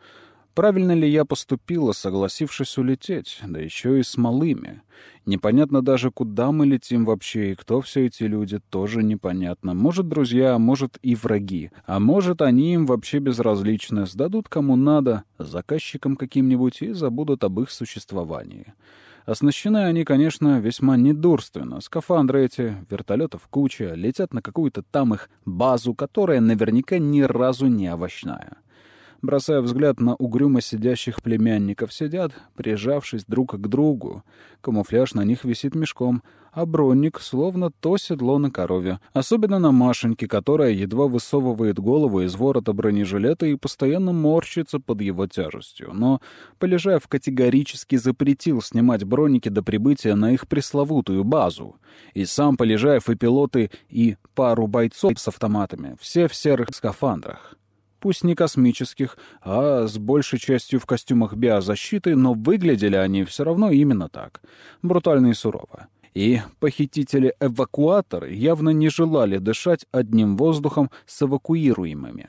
Speaker 1: Правильно ли я поступила, согласившись улететь, да еще и с малыми? Непонятно даже, куда мы летим вообще, и кто все эти люди, тоже непонятно. Может, друзья, а может и враги. А может, они им вообще безразличны, сдадут кому надо, заказчикам каким-нибудь, и забудут об их существовании. Оснащены они, конечно, весьма недурственно. Скафандры эти, вертолетов куча, летят на какую-то там их базу, которая наверняка ни разу не овощная бросая взгляд на угрюмо сидящих племянников, сидят, прижавшись друг к другу. Камуфляж на них висит мешком, а бронник словно то седло на корове. Особенно на Машеньке, которая едва высовывает голову из ворота бронежилета и постоянно морщится под его тяжестью. Но Полежаев категорически запретил снимать броники до прибытия на их пресловутую базу. И сам Полежаев и пилоты, и пару бойцов с автоматами, все в серых скафандрах пусть не космических, а с большей частью в костюмах биозащиты, но выглядели они все равно именно так, брутально и сурово. И похитители-эвакуаторы явно не желали дышать одним воздухом с эвакуируемыми.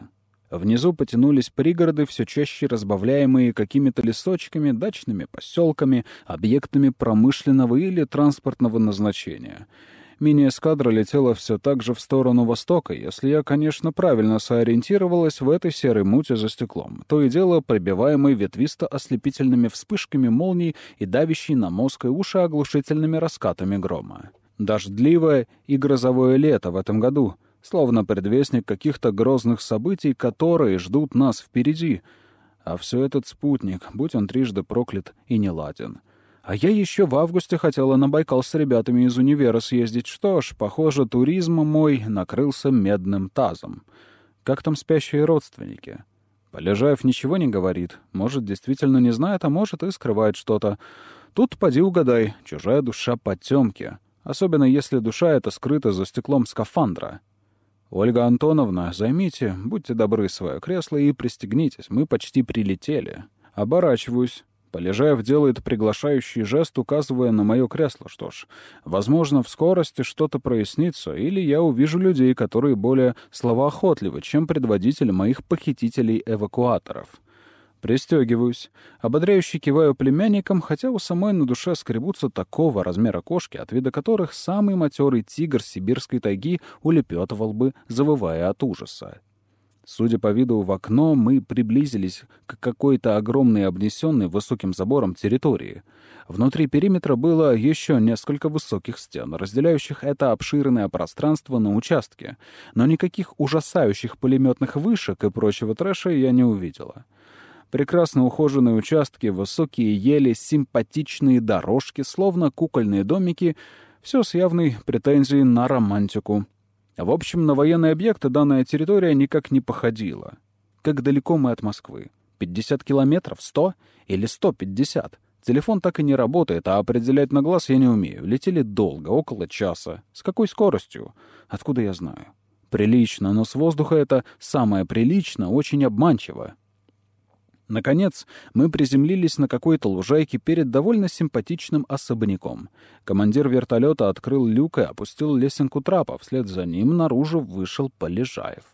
Speaker 1: Внизу потянулись пригороды, все чаще разбавляемые какими-то лесочками, дачными поселками, объектами промышленного или транспортного назначения — Мини-эскадра летела все так же в сторону востока, если я, конечно, правильно сориентировалась в этой серой муте за стеклом, то и дело пробиваемой ветвисто-ослепительными вспышками молний и давящей на мозг и уши оглушительными раскатами грома. Дождливое и грозовое лето в этом году, словно предвестник каких-то грозных событий, которые ждут нас впереди. А все этот спутник, будь он трижды проклят и неладен — а я еще в августе хотела на Байкал с ребятами из универа съездить. Что ж, похоже, туризм мой накрылся медным тазом. Как там спящие родственники? Полежаев ничего не говорит. Может, действительно не знает, а может и скрывает что-то. Тут поди угадай, чужая душа потемки. Особенно если душа эта скрыта за стеклом скафандра. «Ольга Антоновна, займите, будьте добры, свое кресло и пристегнитесь. Мы почти прилетели». Оборачиваюсь. Полежаев делает приглашающий жест, указывая на мое кресло. Что ж, возможно, в скорости что-то прояснится, или я увижу людей, которые более словоохотливы, чем предводитель моих похитителей-эвакуаторов. Пристегиваюсь. Ободряюще киваю племянникам, хотя у самой на душе скребутся такого размера кошки, от вида которых самый матерый тигр сибирской тайги улепетывал бы, завывая от ужаса. Судя по виду в окно, мы приблизились к какой-то огромной обнесенной высоким забором территории. Внутри периметра было еще несколько высоких стен, разделяющих это обширное пространство на участке, но никаких ужасающих пулеметных вышек и прочего трэша я не увидела. Прекрасно ухоженные участки, высокие ели, симпатичные дорожки, словно кукольные домики — все с явной претензией на романтику — в общем, на военные объекты данная территория никак не походила. Как далеко мы от Москвы? 50 километров? 100? Или 150? Телефон так и не работает, а определять на глаз я не умею. Летели долго, около часа. С какой скоростью? Откуда я знаю? Прилично, но с воздуха это самое прилично, очень обманчиво. Наконец, мы приземлились на какой-то лужайке перед довольно симпатичным особняком. Командир вертолета открыл люк и опустил лесенку трапа. Вслед за ним наружу вышел Полежаев.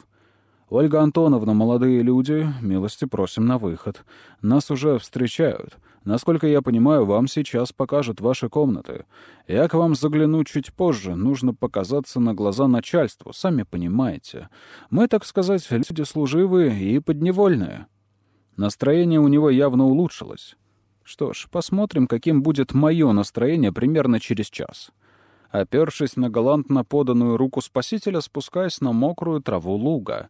Speaker 1: «Ольга Антоновна, молодые люди, милости просим на выход. Нас уже встречают. Насколько я понимаю, вам сейчас покажут ваши комнаты. Я к вам загляну чуть позже. Нужно показаться на глаза начальству, сами понимаете. Мы, так сказать, люди служивые и подневольные». Настроение у него явно улучшилось. Что ж, посмотрим, каким будет мое настроение примерно через час. Опершись на галантно поданную руку спасителя, спускаясь на мокрую траву луга.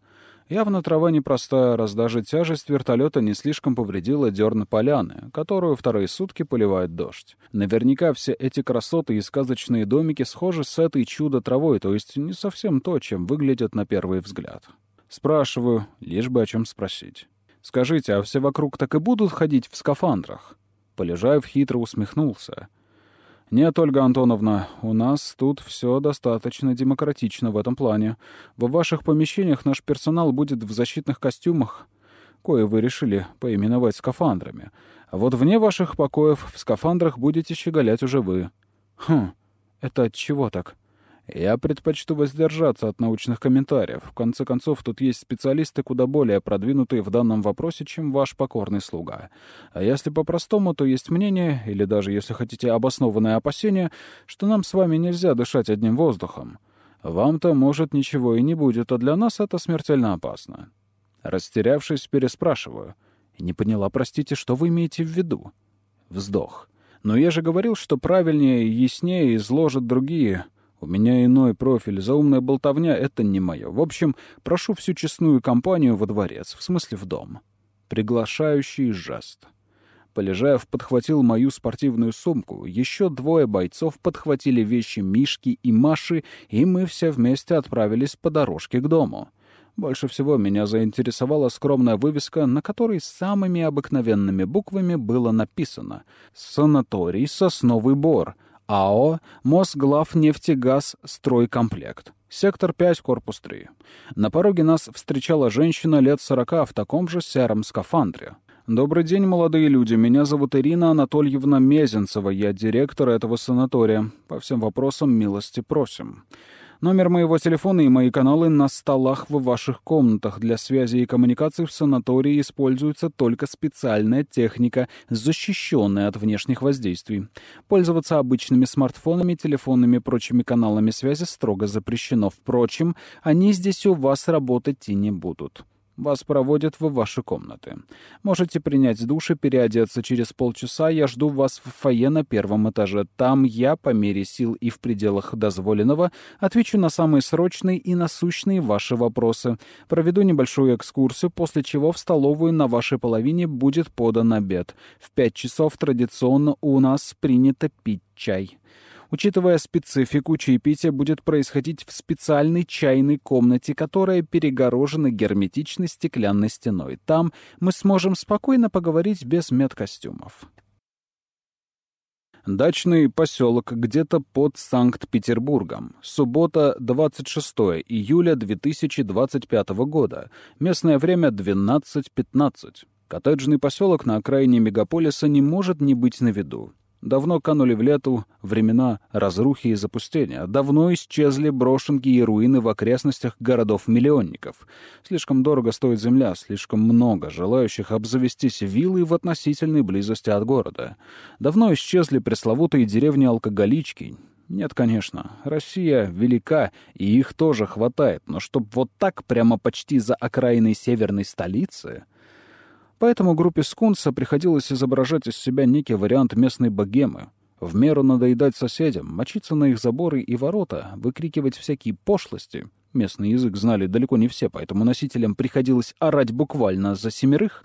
Speaker 1: Явно трава непростая, раз даже тяжесть вертолета не слишком повредила дерн поляны, которую вторые сутки поливает дождь. Наверняка все эти красоты и сказочные домики схожи с этой чудо-травой, то есть не совсем то, чем выглядят на первый взгляд. Спрашиваю, лишь бы о чем спросить. Скажите, а все вокруг так и будут ходить в скафандрах?» Полежаев хитро усмехнулся. «Нет, Ольга Антоновна, у нас тут все достаточно демократично в этом плане. Во ваших помещениях наш персонал будет в защитных костюмах, кое вы решили поименовать скафандрами. А вот вне ваших покоев в скафандрах будете щеголять уже вы». «Хм, это от чего так?» Я предпочту воздержаться от научных комментариев. В конце концов, тут есть специалисты куда более продвинутые в данном вопросе, чем ваш покорный слуга. А если по-простому, то есть мнение, или даже, если хотите, обоснованное опасение, что нам с вами нельзя дышать одним воздухом. Вам-то, может, ничего и не будет, а для нас это смертельно опасно. Растерявшись, переспрашиваю. Не поняла, простите, что вы имеете в виду? Вздох. Но я же говорил, что правильнее и яснее изложат другие... У меня иной профиль, заумная болтовня — это не мое. В общем, прошу всю честную компанию во дворец, в смысле в дом. Приглашающий жест. Полежаев подхватил мою спортивную сумку, еще двое бойцов подхватили вещи Мишки и Маши, и мы все вместе отправились по дорожке к дому. Больше всего меня заинтересовала скромная вывеска, на которой самыми обыкновенными буквами было написано «Санаторий Сосновый Бор», АО «Мосглавнефтегаз Стройкомплект». Сектор 5, корпус 3. На пороге нас встречала женщина лет сорока в таком же сером скафандре. Добрый день, молодые люди. Меня зовут Ирина Анатольевна Мезенцева. Я директор этого санатория. По всем вопросам милости просим. Номер моего телефона и мои каналы на столах в ваших комнатах. Для связи и коммуникации в санатории используется только специальная техника, защищенная от внешних воздействий. Пользоваться обычными смартфонами, телефонами и прочими каналами связи строго запрещено. Впрочем, они здесь у вас работать и не будут. Вас проводят в ваши комнаты. Можете принять душ и переодеться. Через полчаса я жду вас в фойе на первом этаже. Там я, по мере сил и в пределах дозволенного, отвечу на самые срочные и насущные ваши вопросы. Проведу небольшую экскурсию, после чего в столовую на вашей половине будет подан обед. В пять часов традиционно у нас принято пить чай. Учитывая специфику, чаепитие будет происходить в специальной чайной комнате, которая перегорожена герметичной стеклянной стеной. Там мы сможем спокойно поговорить без медкостюмов. Дачный поселок где-то под Санкт-Петербургом. Суббота, 26 июля 2025 года. Местное время 12.15. Коттеджный поселок на окраине мегаполиса не может не быть на виду. Давно канули в лету времена разрухи и запустения. Давно исчезли брошенки и руины в окрестностях городов-миллионников. Слишком дорого стоит земля, слишком много желающих обзавестись виллой в относительной близости от города. Давно исчезли пресловутые деревни-алкоголички. Нет, конечно, Россия велика, и их тоже хватает, но чтоб вот так прямо почти за окраиной северной столицы... Поэтому группе Скунса приходилось изображать из себя некий вариант местной богемы. В меру надоедать соседям, мочиться на их заборы и ворота, выкрикивать всякие пошлости. Местный язык знали далеко не все, поэтому носителям приходилось орать буквально за семерых.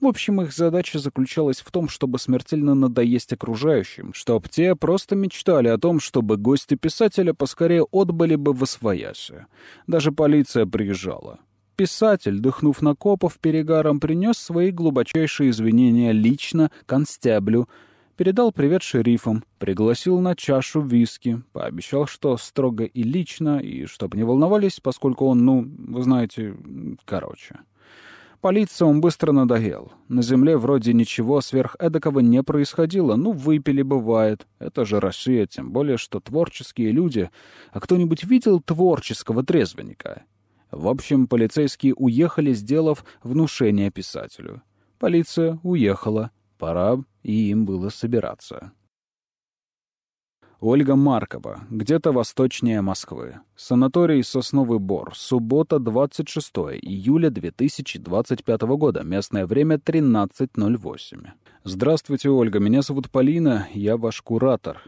Speaker 1: В общем, их задача заключалась в том, чтобы смертельно надоесть окружающим, чтоб те просто мечтали о том, чтобы гости писателя поскорее отбыли бы в освоясе. Даже полиция приезжала. Писатель, дыхнув на копов, перегаром принес свои глубочайшие извинения лично констеблю, передал привет шерифам, пригласил на чашу виски, пообещал, что строго и лично, и чтоб не волновались, поскольку он, ну, вы знаете, короче. Полиция он быстро надоел. На земле вроде ничего сверхэдакого не происходило. Ну, выпили бывает. Это же Россия, тем более, что творческие люди... А кто-нибудь видел творческого трезвенника? В общем, полицейские уехали, сделав внушение писателю. Полиция уехала. Пора и им было собираться. Ольга Маркова, где-то восточнее Москвы. Санаторий «Сосновый Бор». Суббота, 26 июля 2025 года. Местное время 13.08. Здравствуйте, Ольга. Меня зовут Полина. Я ваш куратор.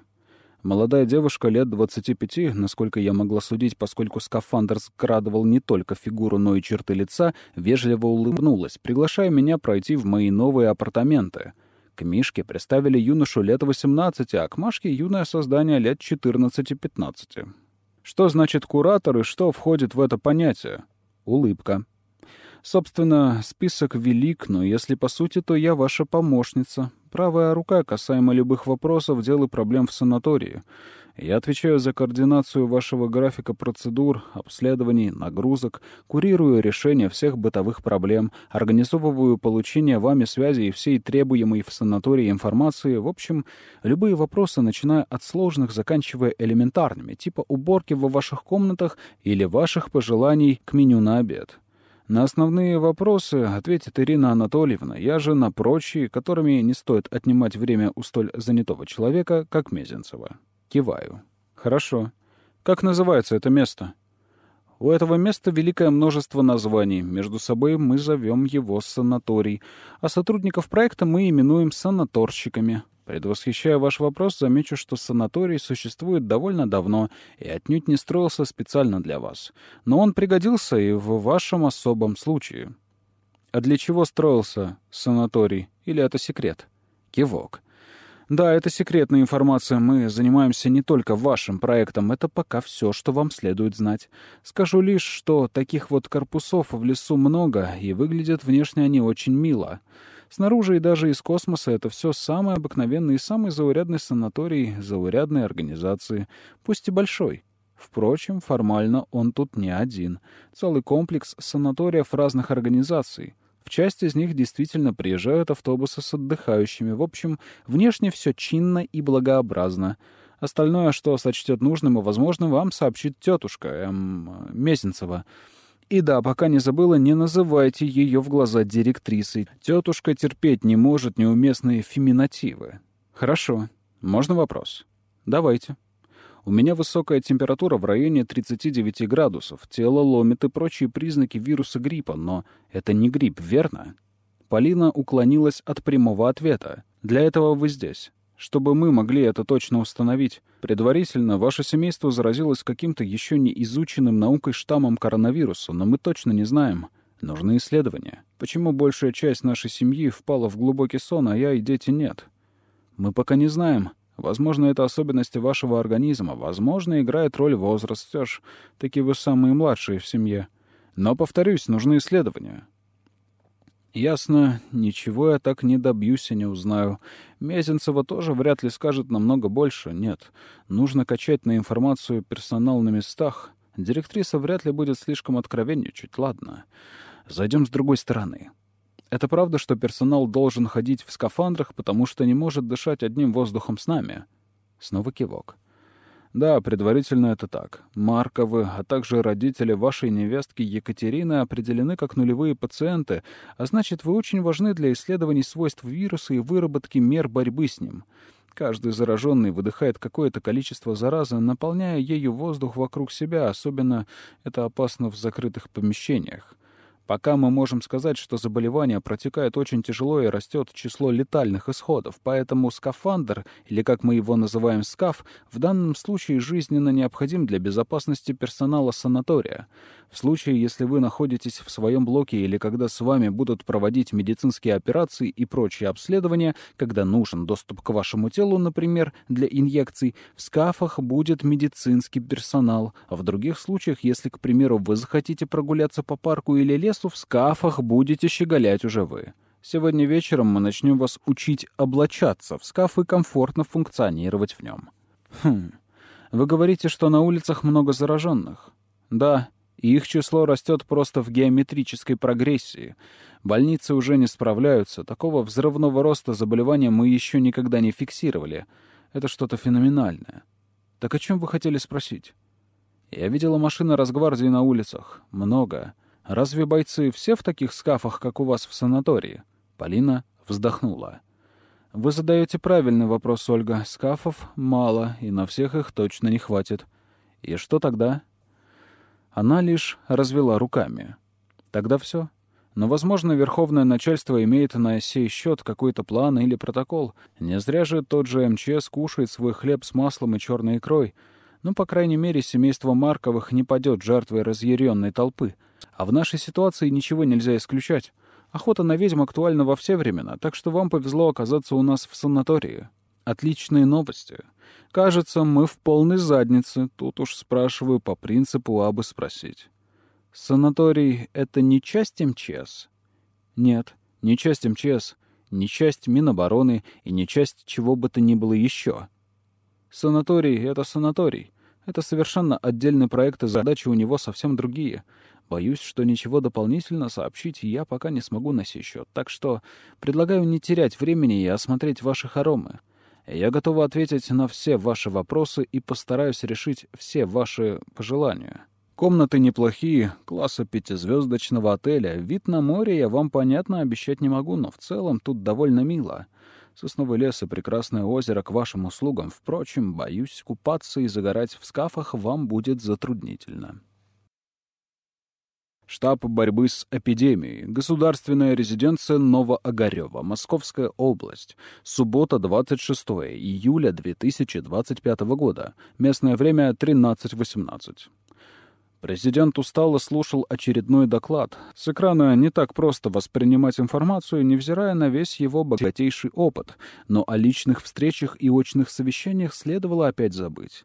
Speaker 1: Молодая девушка лет 25, насколько я могла судить, поскольку скафандр скрадывал не только фигуру, но и черты лица, вежливо улыбнулась, приглашая меня пройти в мои новые апартаменты. К Мишке представили юношу лет 18, а к Машке — юное создание лет 14-15. Что значит куратор и что входит в это понятие? Улыбка. Собственно, список велик, но если по сути, то я ваша помощница. Правая рука касаемо любых вопросов, дел и проблем в санатории. Я отвечаю за координацию вашего графика процедур, обследований, нагрузок, курирую решение всех бытовых проблем, организовываю получение вами связи и всей требуемой в санатории информации. В общем, любые вопросы, начиная от сложных, заканчивая элементарными, типа уборки во ваших комнатах или ваших пожеланий к меню на обед. На основные вопросы ответит Ирина Анатольевна, я же на прочие, которыми не стоит отнимать время у столь занятого человека, как Мезенцева. Киваю. Хорошо. Как называется это место? У этого места великое множество названий. Между собой мы зовем его санаторий, а сотрудников проекта мы именуем санаторщиками. Предвосхищая ваш вопрос, замечу, что санаторий существует довольно давно и отнюдь не строился специально для вас. Но он пригодился и в вашем особом случае. А для чего строился санаторий? Или это секрет? Кивок. Да, это секретная информация. Мы занимаемся не только вашим проектом. Это пока все, что вам следует знать. Скажу лишь, что таких вот корпусов в лесу много, и выглядят внешне они очень мило. Снаружи и даже из космоса это все самый обыкновенный и самый заурядный санаторий заурядной организации, пусть и большой. Впрочем, формально он тут не один. Целый комплекс санаториев разных организаций. В часть из них действительно приезжают автобусы с отдыхающими. В общем, внешне все чинно и благообразно. Остальное, что сочтет нужным и возможным, вам сообщит тетушка, эм, Мезенцева. И да, пока не забыла, не называйте ее в глаза директрисой. Тетушка терпеть не может неуместные феминативы. Хорошо. Можно вопрос? Давайте. У меня высокая температура в районе 39 градусов, тело ломит и прочие признаки вируса гриппа, но это не грипп, верно? Полина уклонилась от прямого ответа. Для этого вы здесь. Чтобы мы могли это точно установить, предварительно ваше семейство заразилось каким-то еще не изученным наукой штаммом коронавируса, но мы точно не знаем. Нужны исследования. Почему большая часть нашей семьи впала в глубокий сон, а я и дети нет? Мы пока не знаем. Возможно, это особенности вашего организма. Возможно, играет роль возраст. Все ж, таки вы самые младшие в семье. Но, повторюсь, нужны исследования. Ясно, ничего я так не добьюсь и не узнаю. Мезенцева тоже вряд ли скажет намного больше. Нет, нужно качать на информацию персонал на местах. Директриса вряд ли будет слишком откровенничать. Ладно, зайдем с другой стороны. Это правда, что персонал должен ходить в скафандрах, потому что не может дышать одним воздухом с нами? Снова кивок. Да, предварительно это так. Марковы, а также родители вашей невестки Екатерины определены как нулевые пациенты, а значит, вы очень важны для исследований свойств вируса и выработки мер борьбы с ним. Каждый зараженный выдыхает какое-то количество заразы, наполняя ею воздух вокруг себя, особенно это опасно в закрытых помещениях. Пока мы можем сказать, что заболевание протекает очень тяжело и растет число летальных исходов, поэтому скафандр, или как мы его называем скаф, в данном случае жизненно необходим для безопасности персонала санатория. В случае, если вы находитесь в своем блоке или когда с вами будут проводить медицинские операции и прочие обследования, когда нужен доступ к вашему телу, например, для инъекций, в скафах будет медицинский персонал. А в других случаях, если, к примеру, вы захотите прогуляться по парку или лесу, в скафах будете щеголять уже вы. Сегодня вечером мы начнем вас учить облачаться в скаф и комфортно функционировать в нем. Хм. Вы говорите, что на улицах много зараженных. Да, и их число растет просто в геометрической прогрессии. Больницы уже не справляются. Такого взрывного роста заболевания мы еще никогда не фиксировали. Это что-то феноменальное. Так о чем вы хотели спросить? Я видела машины Росгвардии на улицах. Много. Разве бойцы все в таких скафах, как у вас в санатории? Полина вздохнула. Вы задаете правильный вопрос, Ольга. Скафов мало, и на всех их точно не хватит. И что тогда? Она лишь развела руками. Тогда все. Но, возможно, верховное начальство имеет на сей счет какой-то план или протокол. Не зря же тот же МЧС кушает свой хлеб с маслом и черной икрой. Ну, по крайней мере, семейство Марковых не падет жертвой разъяренной толпы. А в нашей ситуации ничего нельзя исключать. Охота на ведьм актуальна во все времена, так что вам повезло оказаться у нас в санатории. Отличные новости. Кажется, мы в полной заднице. Тут уж спрашиваю по принципу абы спросить. Санаторий — это не часть МЧС? Нет, не часть МЧС, не часть Минобороны и не часть чего бы то ни было еще. Санаторий — это санаторий. Это совершенно отдельный проект, и задачи у него совсем другие. Боюсь, что ничего дополнительно сообщить я пока не смогу на сей счет, так что предлагаю не терять времени и осмотреть ваши хоромы. Я готова ответить на все ваши вопросы и постараюсь решить все ваши пожелания. Комнаты неплохие, класса пятизвездочного отеля. Вид на море я вам, понятно, обещать не могу, но в целом тут довольно мило. Сосновый лес и прекрасное озеро к вашим услугам. Впрочем, боюсь, купаться и загорать в скафах вам будет затруднительно. Штаб борьбы с эпидемией. Государственная резиденция Новоогарева. Московская область. Суббота, 26 июля 2025 года. Местное время 13.18. Президент устало слушал очередной доклад. С экрана не так просто воспринимать информацию, невзирая на весь его богатейший опыт, но о личных встречах и очных совещаниях следовало опять забыть.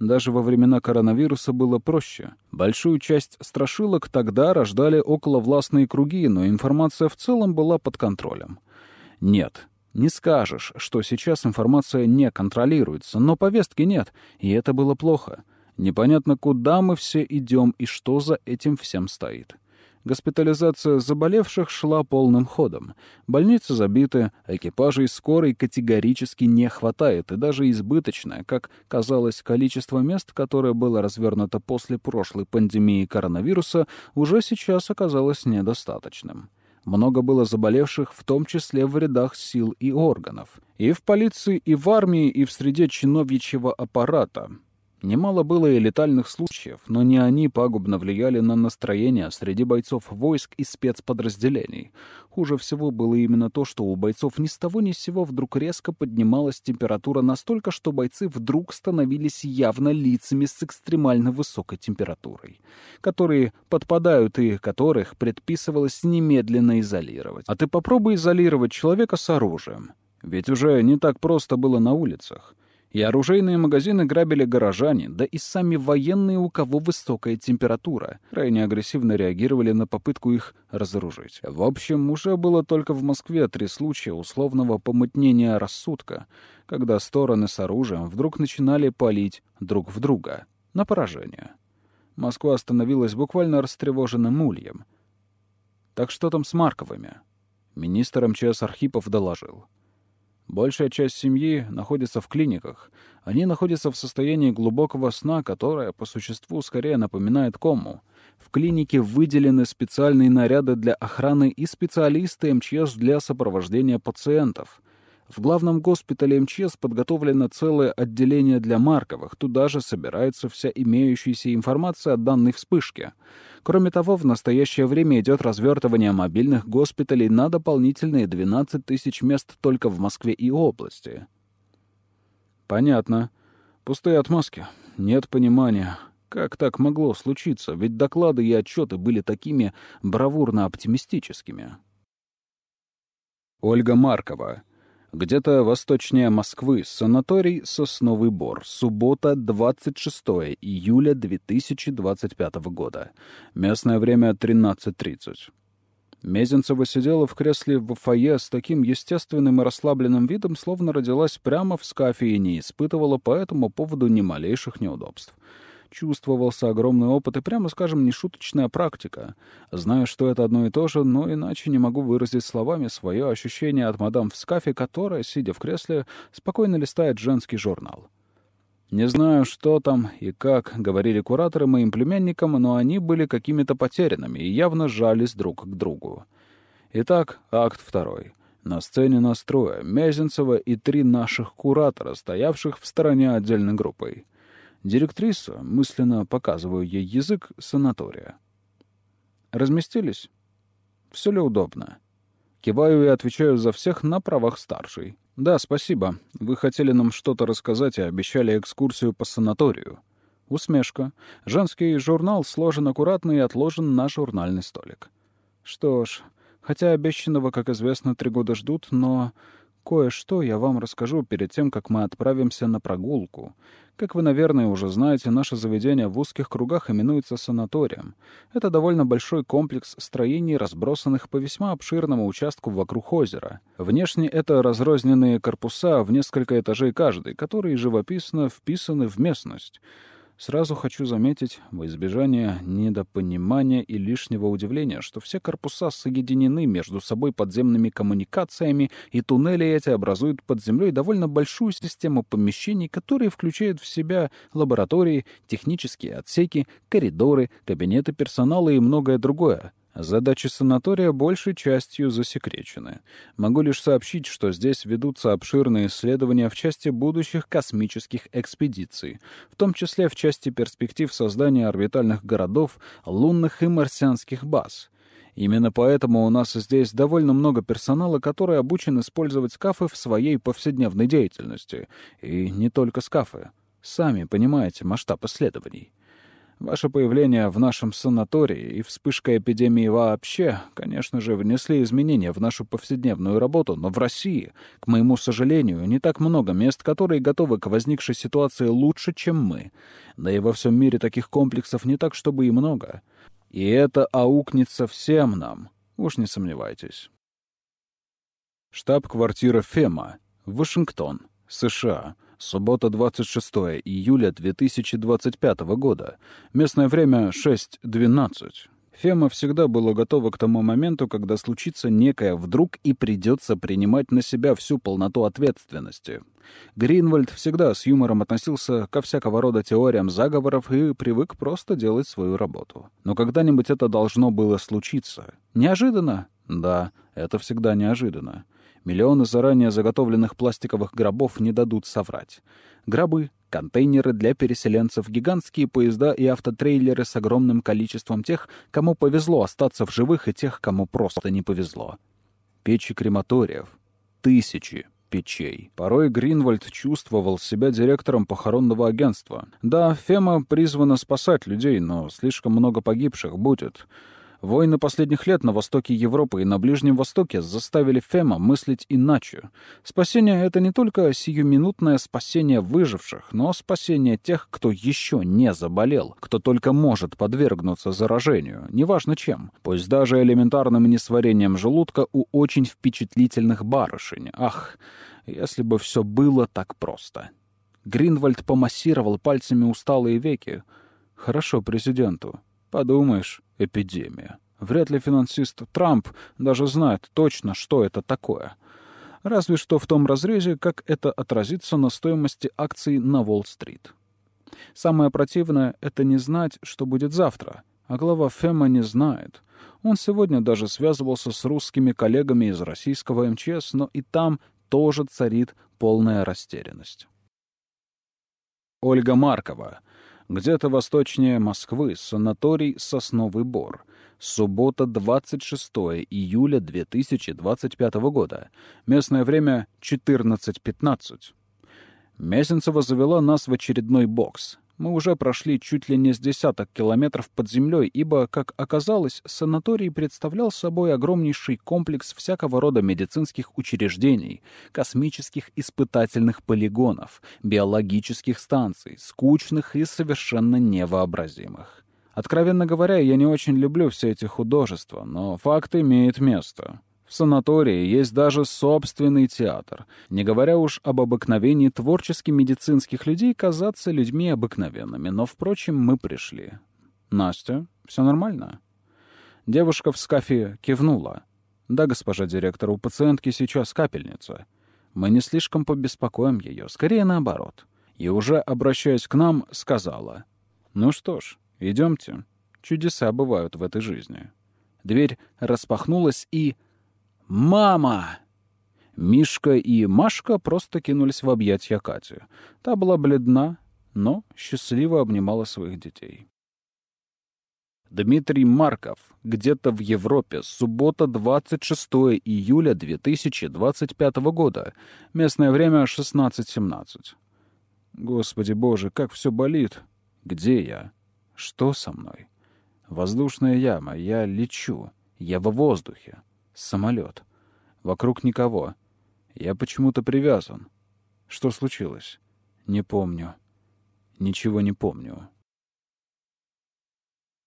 Speaker 1: Даже во времена коронавируса было проще. Большую часть страшилок тогда рождали околовластные круги, но информация в целом была под контролем. Нет, не скажешь, что сейчас информация не контролируется, но повестки нет, и это было плохо. Непонятно, куда мы все идем и что за этим всем стоит. Госпитализация заболевших шла полным ходом. Больницы забиты, экипажей скорой категорически не хватает, и даже избыточное, как казалось, количество мест, которое было развернуто после прошлой пандемии коронавируса, уже сейчас оказалось недостаточным. Много было заболевших, в том числе в рядах сил и органов. И в полиции, и в армии, и в среде чиновничьего аппарата. Немало было и летальных случаев, но не они пагубно влияли на настроение среди бойцов войск и спецподразделений. Хуже всего было именно то, что у бойцов ни с того ни с сего вдруг резко поднималась температура настолько, что бойцы вдруг становились явно лицами с экстремально высокой температурой, которые подпадают и которых предписывалось немедленно изолировать. А ты попробуй изолировать человека с оружием. Ведь уже не так просто было на улицах. И оружейные магазины грабили горожане, да и сами военные, у кого высокая температура, крайне агрессивно реагировали на попытку их разоружить. В общем, уже было только в Москве три случая условного помутнения рассудка, когда стороны с оружием вдруг начинали палить друг в друга на поражение. Москва становилась буквально растревоженным ульем. «Так что там с Марковыми?» Министр МЧС Архипов доложил — Большая часть семьи находится в клиниках. Они находятся в состоянии глубокого сна, которое, по существу, скорее напоминает кому. В клинике выделены специальные наряды для охраны и специалисты МЧС для сопровождения пациентов. В главном госпитале МЧС подготовлено целое отделение для Марковых. Туда же собирается вся имеющаяся информация о данной вспышке. Кроме того, в настоящее время идет развертывание мобильных госпиталей на дополнительные 12 тысяч мест только в Москве и области. Понятно. Пустые отмазки. Нет понимания. Как так могло случиться? Ведь доклады и отчеты были такими бравурно-оптимистическими. Ольга Маркова. Где-то восточнее Москвы, санаторий «Сосновый Бор», суббота, 26 июля 2025 года. Местное время 13.30. Мезенцева сидела в кресле в фойе с таким естественным и расслабленным видом, словно родилась прямо в скафе и не испытывала по этому поводу ни малейших неудобств чувствовался огромный опыт и, прямо скажем, нешуточная практика. Знаю, что это одно и то же, но иначе не могу выразить словами свое ощущение от мадам в скафе, которая, сидя в кресле, спокойно листает женский журнал. Не знаю, что там и как, говорили кураторы моим племянникам, но они были какими-то потерянными и явно жались друг к другу. Итак, акт второй. На сцене настроя Мезенцева и три наших куратора, стоявших в стороне отдельной группой. Директриса, мысленно показываю ей язык санатория. Разместились? Все ли удобно? Киваю и отвечаю за всех на правах старшей. Да, спасибо. Вы хотели нам что-то рассказать и обещали экскурсию по санаторию. Усмешка. Женский журнал сложен аккуратно и отложен на журнальный столик. Что ж, хотя обещанного, как известно, три года ждут, но кое-что я вам расскажу перед тем, как мы отправимся на прогулку. Как вы, наверное, уже знаете, наше заведение в узких кругах именуется санаторием. Это довольно большой комплекс строений, разбросанных по весьма обширному участку вокруг озера. Внешне это разрозненные корпуса в несколько этажей каждый, которые живописно вписаны в местность. Сразу хочу заметить, во избежание недопонимания и лишнего удивления, что все корпуса соединены между собой подземными коммуникациями, и туннели эти образуют под землей довольно большую систему помещений, которые включают в себя лаборатории, технические отсеки, коридоры, кабинеты персонала и многое другое. Задачи санатория большей частью засекречены. Могу лишь сообщить, что здесь ведутся обширные исследования в части будущих космических экспедиций, в том числе в части перспектив создания орбитальных городов, лунных и марсианских баз. Именно поэтому у нас здесь довольно много персонала, который обучен использовать скафы в своей повседневной деятельности. И не только скафы. Сами понимаете масштаб исследований. Ваше появление в нашем санатории и вспышка эпидемии вообще, конечно же, внесли изменения в нашу повседневную работу, но в России, к моему сожалению, не так много мест, которые готовы к возникшей ситуации лучше, чем мы. Да и во всем мире таких комплексов не так, чтобы и много. И это аукнется всем нам, уж не сомневайтесь. Штаб-квартира ФЕМА, Вашингтон, США — Суббота, 26 июля 2025 года. Местное время 6.12.
Speaker 2: Фема всегда была готова к тому моменту, когда случится некое вдруг и придется принимать на себя всю полноту ответственности. Гринвальд всегда с юмором относился ко всякого рода теориям заговоров и привык просто делать свою работу. Но когда-нибудь это должно было случиться. Неожиданно? Да, это всегда неожиданно. Миллионы заранее заготовленных пластиковых гробов не дадут соврать. Гробы, контейнеры для переселенцев, гигантские поезда и автотрейлеры с огромным количеством тех, кому повезло остаться в живых, и тех, кому просто не повезло. Печи крематориев. Тысячи печей. Порой Гринвальд чувствовал себя директором похоронного агентства. Да, Фема призвана спасать людей, но слишком много погибших будет. Войны последних лет на востоке Европы и на Ближнем Востоке заставили Фема мыслить иначе. Спасение — это не только сиюминутное спасение выживших, но спасение тех, кто еще не заболел, кто только может подвергнуться заражению, неважно чем, пусть даже элементарным несварением желудка у очень впечатлительных барышень. Ах, если бы все было так просто. Гринвальд помассировал пальцами усталые веки. Хорошо президенту. Подумаешь, эпидемия. Вряд ли финансист Трамп даже знает точно, что это такое. Разве что в том разрезе, как это отразится на стоимости акций на Уолл-стрит. Самое противное — это не знать, что будет завтра. А глава Фема не знает. Он сегодня даже связывался с русскими коллегами из российского МЧС, но и там тоже царит полная растерянность. Ольга Маркова — где-то восточнее Москвы, санаторий «Сосновый Бор». Суббота, 26 июля 2025 года. Местное время 14.15. Месенцева завела нас в очередной бокс мы уже прошли чуть ли не с десяток километров под землей, ибо, как оказалось, санаторий представлял собой огромнейший комплекс всякого рода медицинских учреждений, космических испытательных полигонов, биологических станций, скучных и совершенно невообразимых. Откровенно говоря, я не очень люблю все эти художества, но факт имеет место. В санатории есть даже собственный театр, не говоря уж об обыкновении творчески медицинских людей казаться людьми обыкновенными. Но, впрочем, мы пришли. «Настя, все нормально?» Девушка в скафе кивнула. «Да, госпожа директор, у пациентки сейчас капельница. Мы не слишком побеспокоим ее, скорее наоборот». И уже, обращаясь к нам, сказала. «Ну что ж, идемте. Чудеса бывают в этой жизни». Дверь распахнулась, и «Мама!» Мишка и Машка просто кинулись в объятия Кати. Та была бледна, но счастливо обнимала своих детей. Дмитрий Марков. Где-то в Европе. Суббота, 26 июля 2025 года. Местное время 16.17. Господи боже, как все болит. Где я? Что со мной? Воздушная яма. Я лечу. Я во воздухе. Самолет. Вокруг никого. Я почему-то привязан. Что случилось? Не помню. Ничего не помню.